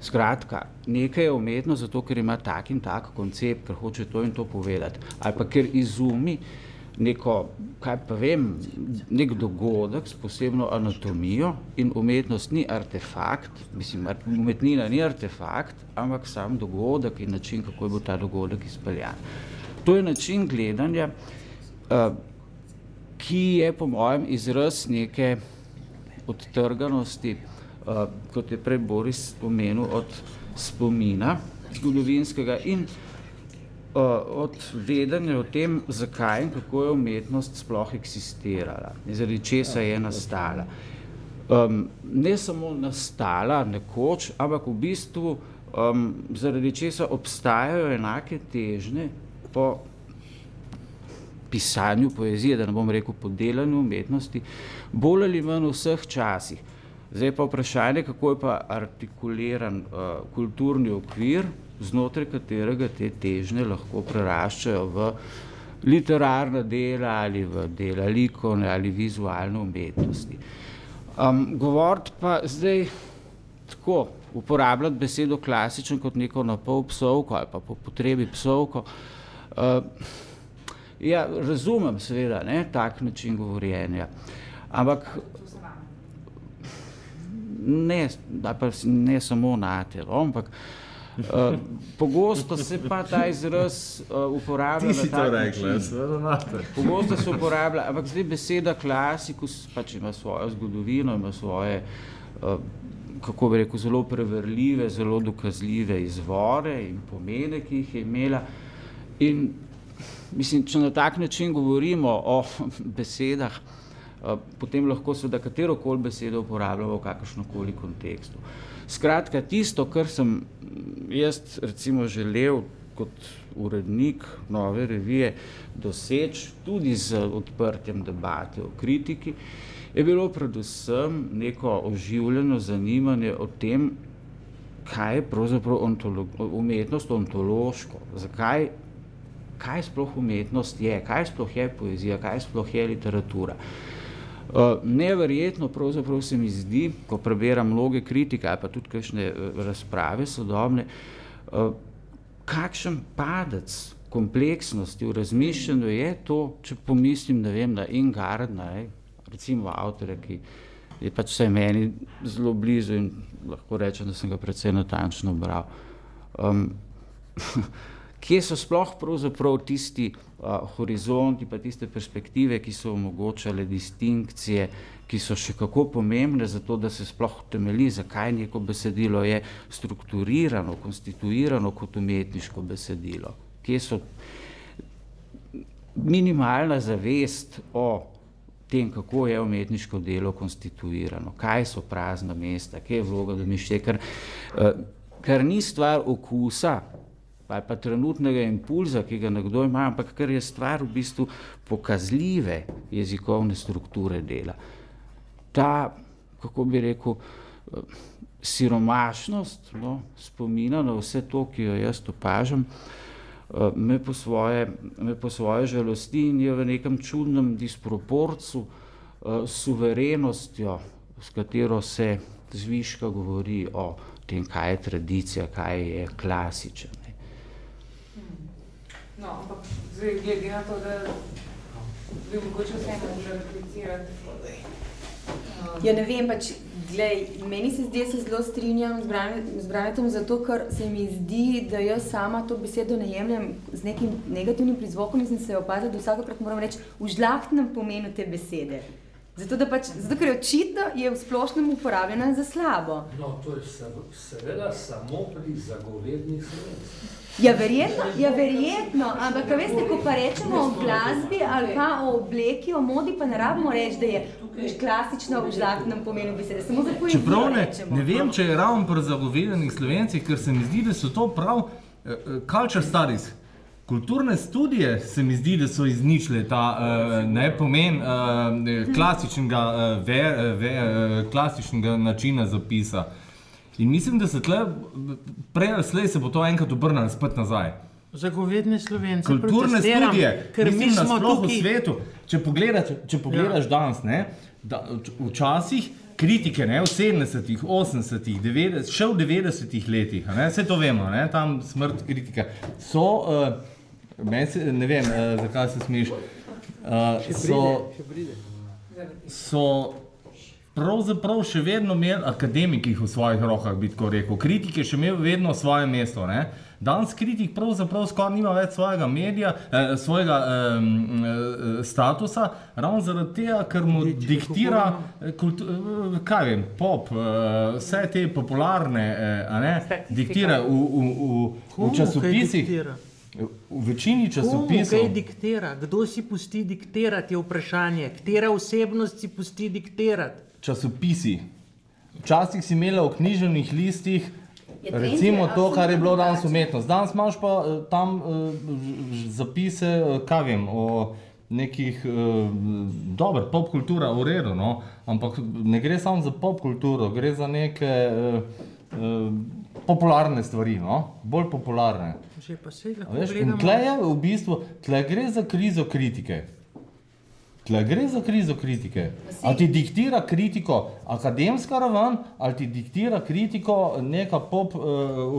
S5: Skratka, nekaj je umetno zato, ker ima tak in tak koncept, ker hoče to in to povedati, ali pa ker izumi neko, kaj pa vem, nek dogodek s posebno anatomijo in umetnost ni artefakt, mislim, umetnina ni artefakt, ampak sam dogodek in način, kako je bo ta dogodek izpeljan. To je način gledanja, uh, ki je po mojem izraz neke odtrganosti, kot je prej Boris spomenul, od spomina zgodovinskega in uh, od vedanja o tem, zakaj in kako je umetnost sploh eksistirala, zaradi česa je nastala. Um, ne samo nastala nekoč, ampak v bistvu um, zaradi česa obstajajo enake težne po pisanju poezije, da ne bom rekel po delanju umetnosti, bolj ali manj v vseh časih. Zdaj pa vprašanje, kako je pa artikuliran uh, kulturni okvir, znotraj katerega te težnje lahko preraščajo v literarna dela ali v dela likovne ali vizualne umetnosti. Um, govoriti pa zdaj tako, uporabljati besedo klasičen kot neko napol psovko ali pa po potrebi psovko, uh, ja, razumem seveda, ne, tak način govorjenja, ampak ne, ne samo na telo, ampak uh, pogosto se pa ta izraz uh, uporablja.
S3: Ti si to rekla, seveda nate.
S5: Pogosto se uporablja, ampak zdaj beseda klasikus pač ima svojo zgodovino, ima svoje, uh, kako bi rekel, zelo preverljive, zelo dokazljive izvore in pomene, ki jih je imela. In mislim, če na tak način govorimo o besedah, potem lahko seveda katero koli besedo uporabljamo v kakršno koli kontekstu. Skratka, tisto, kar sem jaz recimo želel kot urednik nove revije doseči tudi z odprtjem debate o kritiki, je bilo predvsem neko oživljeno zanimanje o tem, kaj je pravzaprav ontolo umetnost ontološko, zakaj kaj sploh umetnost je, kaj sploh je poezija, kaj sploh je literatura. Uh, neverjetno pravzaprav se mi zdi, ko preberam mnoge kritike ali pa tudi kakšne uh, razprave sodobne, uh, kakšen padec kompleksnosti v razmišljanju je to, če pomislim, ne vem, na Ingardna, recimo avtore, ki je pač vse meni zelo blizu in lahko rečem, da sem ga predvsej natančno bral. Um, kje so sploh pravzaprav tisti uh, horizonti, pa tiste perspektive, ki so omogočale distinkcije, ki so še kako pomembne za to, da se sploh temeli, zakaj neko besedilo je strukturirano, konstituirano kot umetniško besedilo. Kje so minimalna zavest o tem, kako je umetniško delo konstituirano, kaj so prazna mesta, kje je vloga domišlje, ker, ker ni stvar okusa, ali pa trenutnega impulza, ki ga nekdo ima, ampak kar je stvar v bistvu pokazljive jezikovne strukture dela. Ta, kako bi rekel, siromašnost no, spomina na vse to, ki jo jaz opažam, me po svoje, me po svoje žalosti in je v nekem čudnem disproporcu s suverenostjo, s katero se zviška govori o tem, kaj je tradicija, kaj je klasičen.
S10: No, ampak zdaj glede na to, da bi mogoče vseeno mogla replicirati.
S1: Ja, ne vem, pač, glej, meni se zdi, se zelo strinjam z Branetom, zato ker se mi zdi, da jaz sama to besedo ne jemljem z nekim negativnim prizvokom in sem se opazila, da vsakokrat moram reči v žlahtnem pomenu te besede. Zato, pač, zato, ker je očitno je v splošnem uporabljena za slabo.
S6: No, to je seveda samo pri zagovednih slovencih.
S1: Ja, verjetno, ja, verjetno, ampak veste, ko pa rečemo o glasbi ali pa o obleki, o modi, pa ne rabimo reči, da je klasično v žlahtnem pomenu besede. Samo za poezijo
S3: Čeprav ne, ne vem, če je ravno pri zagovedanih slovencih, ker se mi zdi, da so to prav uh, culture studies. Kulturne študije se mi zdi, da so izničile ta uh, ne, pomen uh, klasičnega, uh, ve, ve, uh, klasičnega načina zapisa. In mislim, da se tle, prej ali slej se bo to enkrat obrnilo spet nazaj.
S4: Zagovedne slovence.
S3: Kulturne študije, ker mi smo tukaj... v svetu. Če pogledaš, če pogledaš ja. danes, ne, da, včasih kritike ne, v 70-ih, 80-ih, 90, še v 90-ih letih, ne, vse to vemo, ne, tam smrt kritike, so, uh, se, ne vem, uh, zakaj se smiš, uh, so, so pravzaprav še vedno imeli akademikih v svojih rokah, bi tako rekel. Kritik je še imel vedno svoje mesto. Ne? Danes kritik pravzaprav skoraj nima več svojega medija, eh, svojega eh, statusa, ravno zaradi tega, ker mu diktira eh, kultu, kaj vem, pop, eh, vse te popularne, eh, ne, diktira v, v, v, v časopisih. V večini časopisov.
S4: Kdo diktira? Kdo si pusti diktirati, je vprašanje. Katera osebnost si pusti diktirati?
S3: časopisi. Včasih si imela v književnih listih, recimo to, kar je bilo danes umetnost. Danes imaš pa eh, tam uh, zapise, uh, kaj vem, o nekih, uh, dobro, pop kultura, v redu, no? ampak ne gre samo za pop kulturo, gre za neke uh, popularne stvari, no? bolj popularne.
S4: Že pa se jih lahko
S3: gledamo. Tle je v bistvu, tle gre za krizo kritike. Tle gre za krizo kritike. Ali ti diktira kritiko akademska raven, ali ti diktira kritiko neka pop uh,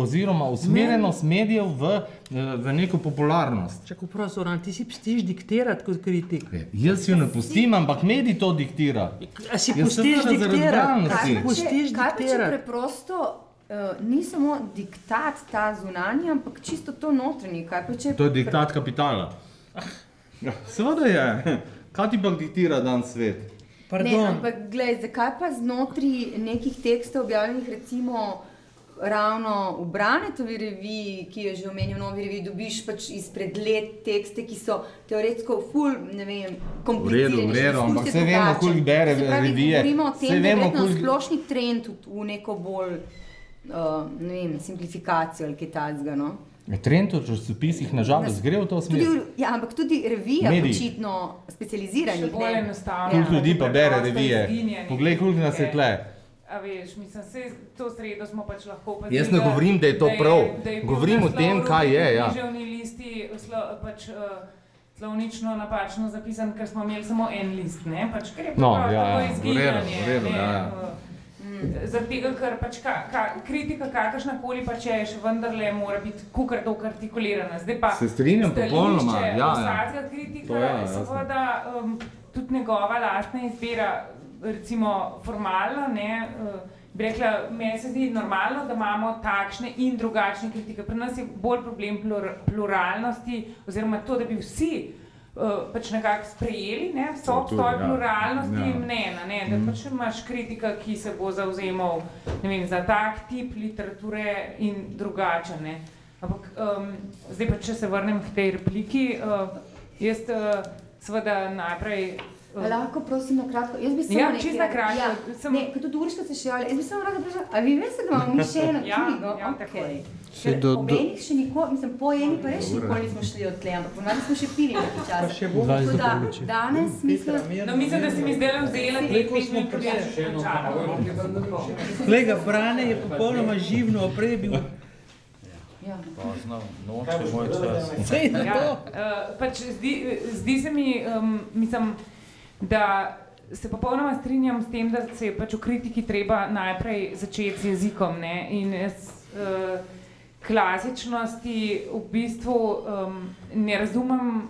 S3: oziroma usmerjenost medijev v, uh, v neko popularnost.
S4: Čakaj, profesor, ti si pustiš diktirati kot kritik.
S3: Je, jaz jo ne pustim, ampak medij to diktira.
S4: A si pustiš diktirati?
S1: Kaj, če, kaj pa če preprosto uh, ni samo diktat ta zunanji, ampak čisto to notranji? Če...
S3: To je diktat kapitala. Ja, seveda je. Kaj ti pa diktira dan svet?
S1: Ne, ampak, gled, zakaj pa znotraj nekih tekstov objavljenih, recimo ravno v Branetovi reviji, ki je že omenil novi reviji, dobiš pač izpred let tekste, ki so teoretsko ful, ne vem, komplicirani.
S3: V redu, v redu, ampak vse vemo, koliko bere revije.
S1: Govorimo o tem, da je kolik... splošni trend v neko bolj, uh, ne vem, simplifikacijo ali kaj takega, no?
S3: Trend v časopisih nažalost gre v to smer.
S1: Tudi, ja, ampak tudi revije, očitno specializirane.
S10: Bolj enostavno.
S3: Koliko ljudi pa bere revije? Poglej, koliko nas je tle.
S10: A veš, mislim, se to sredo smo pač lahko
S11: opazili. Jaz ne govorim, da je to prav. Govorim o tem, kaj je. Ja.
S10: Književni listi slo, pač, uh, slovnično napačno zapisan, ker smo imeli samo en list, ne? Pač, ker je
S11: no,
S10: ja,
S11: ja,
S10: izgibanje.
S11: Ja, ja.
S10: Zaradi tega, ker pač ka, ka, kritika, kakršna koli pač je, še vendarle mora biti kukar to artikulirana. Zdaj pa
S11: se strinjam popolnoma. Ja, ja.
S10: Kritika je ja, seveda um, tudi njegova lastna izbira recimo formalno, ne, uh, bi rekla, meni se zdi normalno, da imamo takšne in drugačne kritike. Pri nas je bolj problem plur, pluralnosti, oziroma to, da bi vsi uh, pač nekako sprejeli ne, vso obstoj ja. pluralnosti ja. mnenja. Ne, da mm. pač imaš kritika, ki se bo zauzemal vem, za tak tip literature in drugače. Ne. Ampak um, zdaj pa, če se vrnem k tej repliki, uh, jaz uh, seveda najprej
S1: Lahko prosim na kratko. Jaz bi samo
S10: ja, nekaj. Ja, kratko.
S1: Ja, sem... ne, kot tudi Uriška se še javlja. Jaz bi samo rada vprašala, a vi veste, da imamo mi še eno
S10: ja,
S1: knjigo?
S10: Ja, okay.
S1: Še do, do... enih še nikoli, mislim, po eni pa res nikoli nismo šli od tle, ampak ponovadi smo še pili nekaj časa. Pa še bomo. Tako da danes mislim...
S10: No, mislim, da si mi zdaj vzela te pet minut, ker je še
S4: čakala. Kolega Brane je popolnoma živno oprebil.
S5: Ja. Pozno, noč je moj čas.
S10: Ja, uh, pač zdi, zdi se mi, um, mislim, da se popolnoma strinjam s tem, da se je pač v kritiki treba najprej začeti z jezikom. Ne? In jaz uh, klasičnosti v bistvu um, ne razumem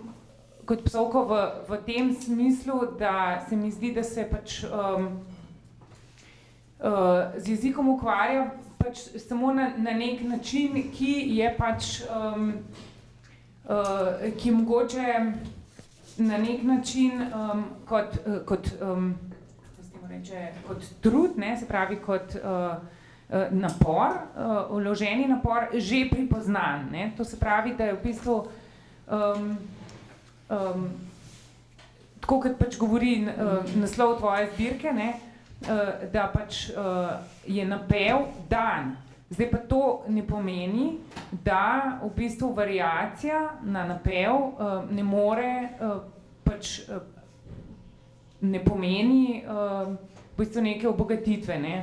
S10: kot psovko v, v tem smislu, da se mi zdi, da se pač um, uh, z jezikom ukvarja pač samo na, na nek način, ki je pač, um, uh, ki mogoče na nek način um, kot, uh, kot, um, reče, kot trud, ne, se pravi kot uh, napor, uh, vloženi napor, že pripoznan. Ne. To se pravi, da je v bistvu um, um, tako, kot pač govori uh, naslov tvoje zbirke, ne, uh, da pač uh, je napev dan. Zdaj pa to ne pomeni, da v bistvu variacija na napev uh, ne more uh, pač, uh, ne pomeni uh, v bistvu neke obogatitve. Ne?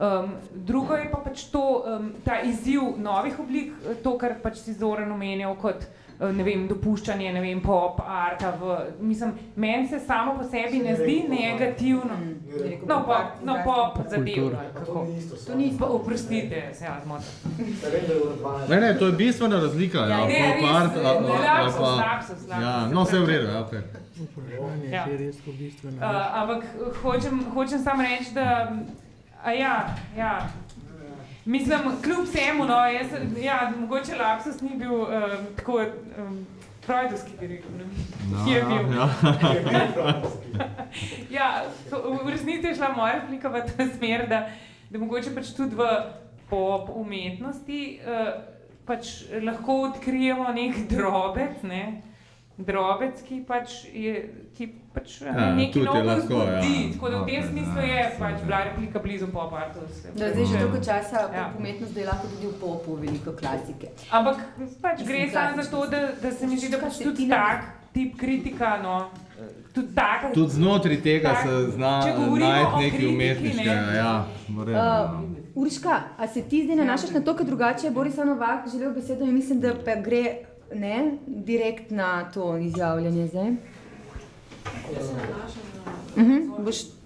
S10: Um, drugo je pa pač to, um, ta izziv novih oblik, to, kar pač si Zoran omenjal kot uh, ne vem, dopuščanje, ne vem, pop, arta, v, mislim, meni se samo po sebi ne zdi negativno. No, pop, no, pop zadev. To ni isto. Oprostite, se ja zmotim.
S11: Ne, ne, to je bistvena razlika. Ja,
S10: ne,
S11: pop,
S10: art, a, a, a, pa,
S11: ja, no, vse v redu, ja, ok.
S4: Ja. Uh,
S10: ampak hočem, hočem samo reči, da, a ja, ja, Mislim, kljub vsemu, no, jaz, ja, mogoče lapsus ni bil um, tako um, freudovski, bi rekel.
S11: No, Kje je bil? Ja.
S10: ja, to, v resnici je šla moja replika v ta smer, da, da mogoče pač tudi v pop umetnosti uh, pač lahko odkrijemo nek drobec, ne? Drobec, ki pač je ki pač ja, nekaj novega zgodi. Ja. Tako da v tem smislu je pač bila replika blizu pop-artu.
S1: Da, zdaj že toliko časa ja. umetnost dela tudi v popu, veliko klasike.
S10: Ampak pač gre samo za to, da, da se mi zdi, da pač tudi tak tip kritika, no, tudi tak.
S11: Tudi znotraj tega tak, se zna najti nekaj umetniškega. Ne. Ja,
S1: uh, Urška, a se ti zdaj nanašaš na to, kaj drugače je Boris Novak želel besedo in mislim, da pa gre ne, direkt na to izjavljanje zdaj?
S6: Jaz se nanašam na uh -huh.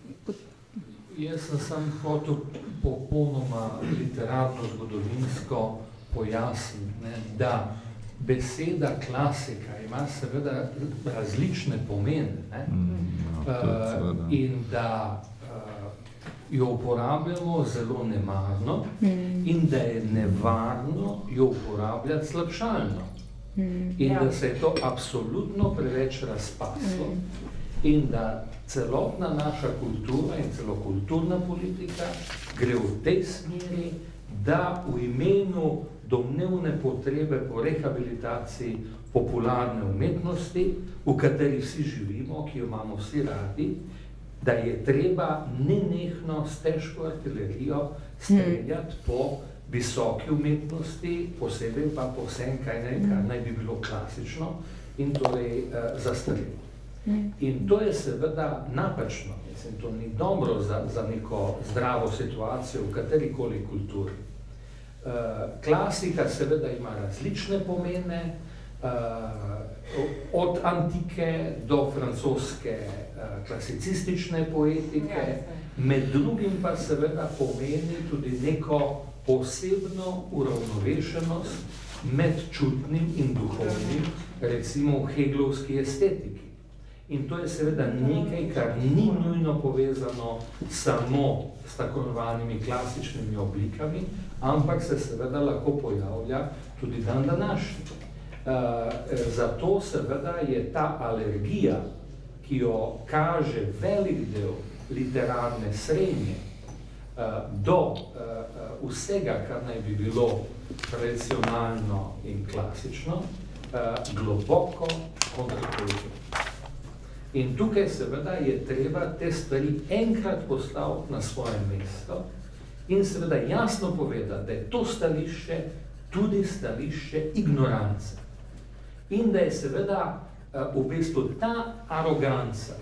S6: Jaz sem sam hotel popolnoma literarno-zgodovinsko pojasniti, da beseda klasika ima seveda različne pomene ne? Mm, ja, uh, in da uh, jo uporabljamo zelo nemarno mm. in da je nevarno jo uporabljati slabšalno. Mm, in ja. da se je to absolutno preveč razpaslo mm. in da celotna naša kultura in celo kulturna politika gre v tej smeri, da v imenu domnevne potrebe po rehabilitaciji popularne umetnosti, v kateri vsi živimo, ki jo imamo vsi radi, da je treba nenehno s težko artilerijo streljati mm. po visoki umetnosti, posebej pa po vsem, kaj naj, kar naj bi bilo klasično in torej uh, zastarelo. In to je seveda napačno, mislim, to ni dobro za, za neko zdravo situacijo v katerikoli kulturi. Uh, klasika seveda ima različne pomene, uh, od antike do francoske uh, klasicistične poetike, med drugim pa seveda pomeni tudi neko posebno uravnovešenost med čutnim in duhovnim, recimo v heglovski estetiki. In to je seveda nekaj, kar ni nujno povezano samo s tako imenovanimi klasičnimi oblikami, ampak se seveda lahko pojavlja tudi dan današnji. Uh, zato seveda je ta alergija, ki jo kaže velik del literarne srednje, do uh, vsega, kar naj bi bilo tradicionalno in klasično, uh, globoko kontrakulturno. In tukaj seveda je treba te stvari enkrat postaviti na svoje mesto in seveda jasno povedati, da je to stališče tudi stališče ignorance. In da je seveda v bistvu ta aroganca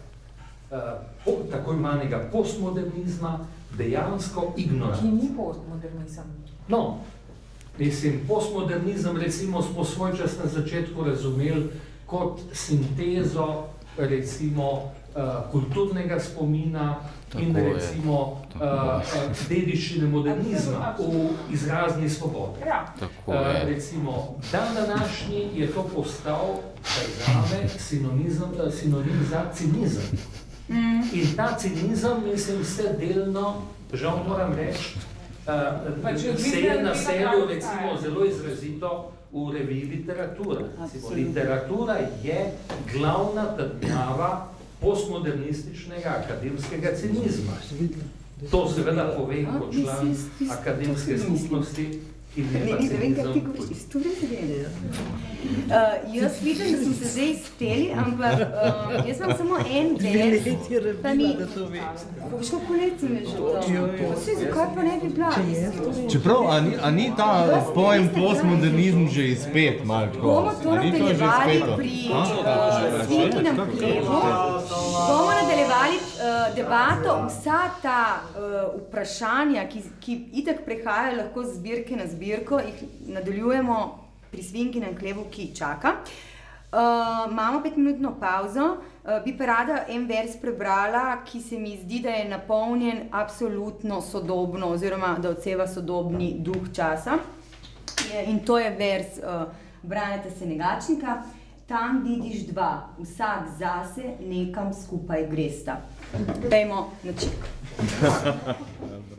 S6: tako imenega postmodernizma dejansko ignoranca.
S10: Ki ni postmodernizem.
S6: No, mislim, postmodernizem recimo smo svoj čas na začetku razumeli kot sintezo recimo uh, kulturnega spomina tako in recimo uh, dediščine modernizma v izrazni svobodi.
S10: Ja.
S6: Uh, recimo, dan današnji je to postal zame sinonizem, sinonim za cinizem. Mm. In ta cinizem, mislim, se delno, žal moram reči, uh, se je naselil recimo zelo izrazito v reviji literatura. Recimo, literatura je glavna trdnjava postmodernističnega akademskega cinizma. To seveda pove kot član akademske skupnosti, ki ne pa cinizem.
S1: Uh, jaz vidim, da smo se zdaj izpeli, ampak uh, jaz imam samo en vers, pa mi... Veš, kako let si me že to? Vsi, zakaj pa ne bi bila?
S11: Čeprav, a ni, a ni ta pojem postmodernizm že izpet, malo tako?
S1: Bomo to nadaljevali pri Svinkinem hlebu, bomo nadaljevali uh, debato, vsa ta uh, vprašanja, ki, ki itak prehajajo lahko z zbirke na zbirko, jih nadaljujemo pri Svinkinem hlebu, ki čaka. Uh, imamo petminutno pauzo, uh, bi pa rada en vers prebrala, ki se mi zdi, da je napolnjen absolutno sodobno, oziroma da odseva sodobni duh časa. In to je vers uh, Braneta Senegačnika. Tam vidiš dva, vsak zase, nekam skupaj gresta. Dajmo na ček.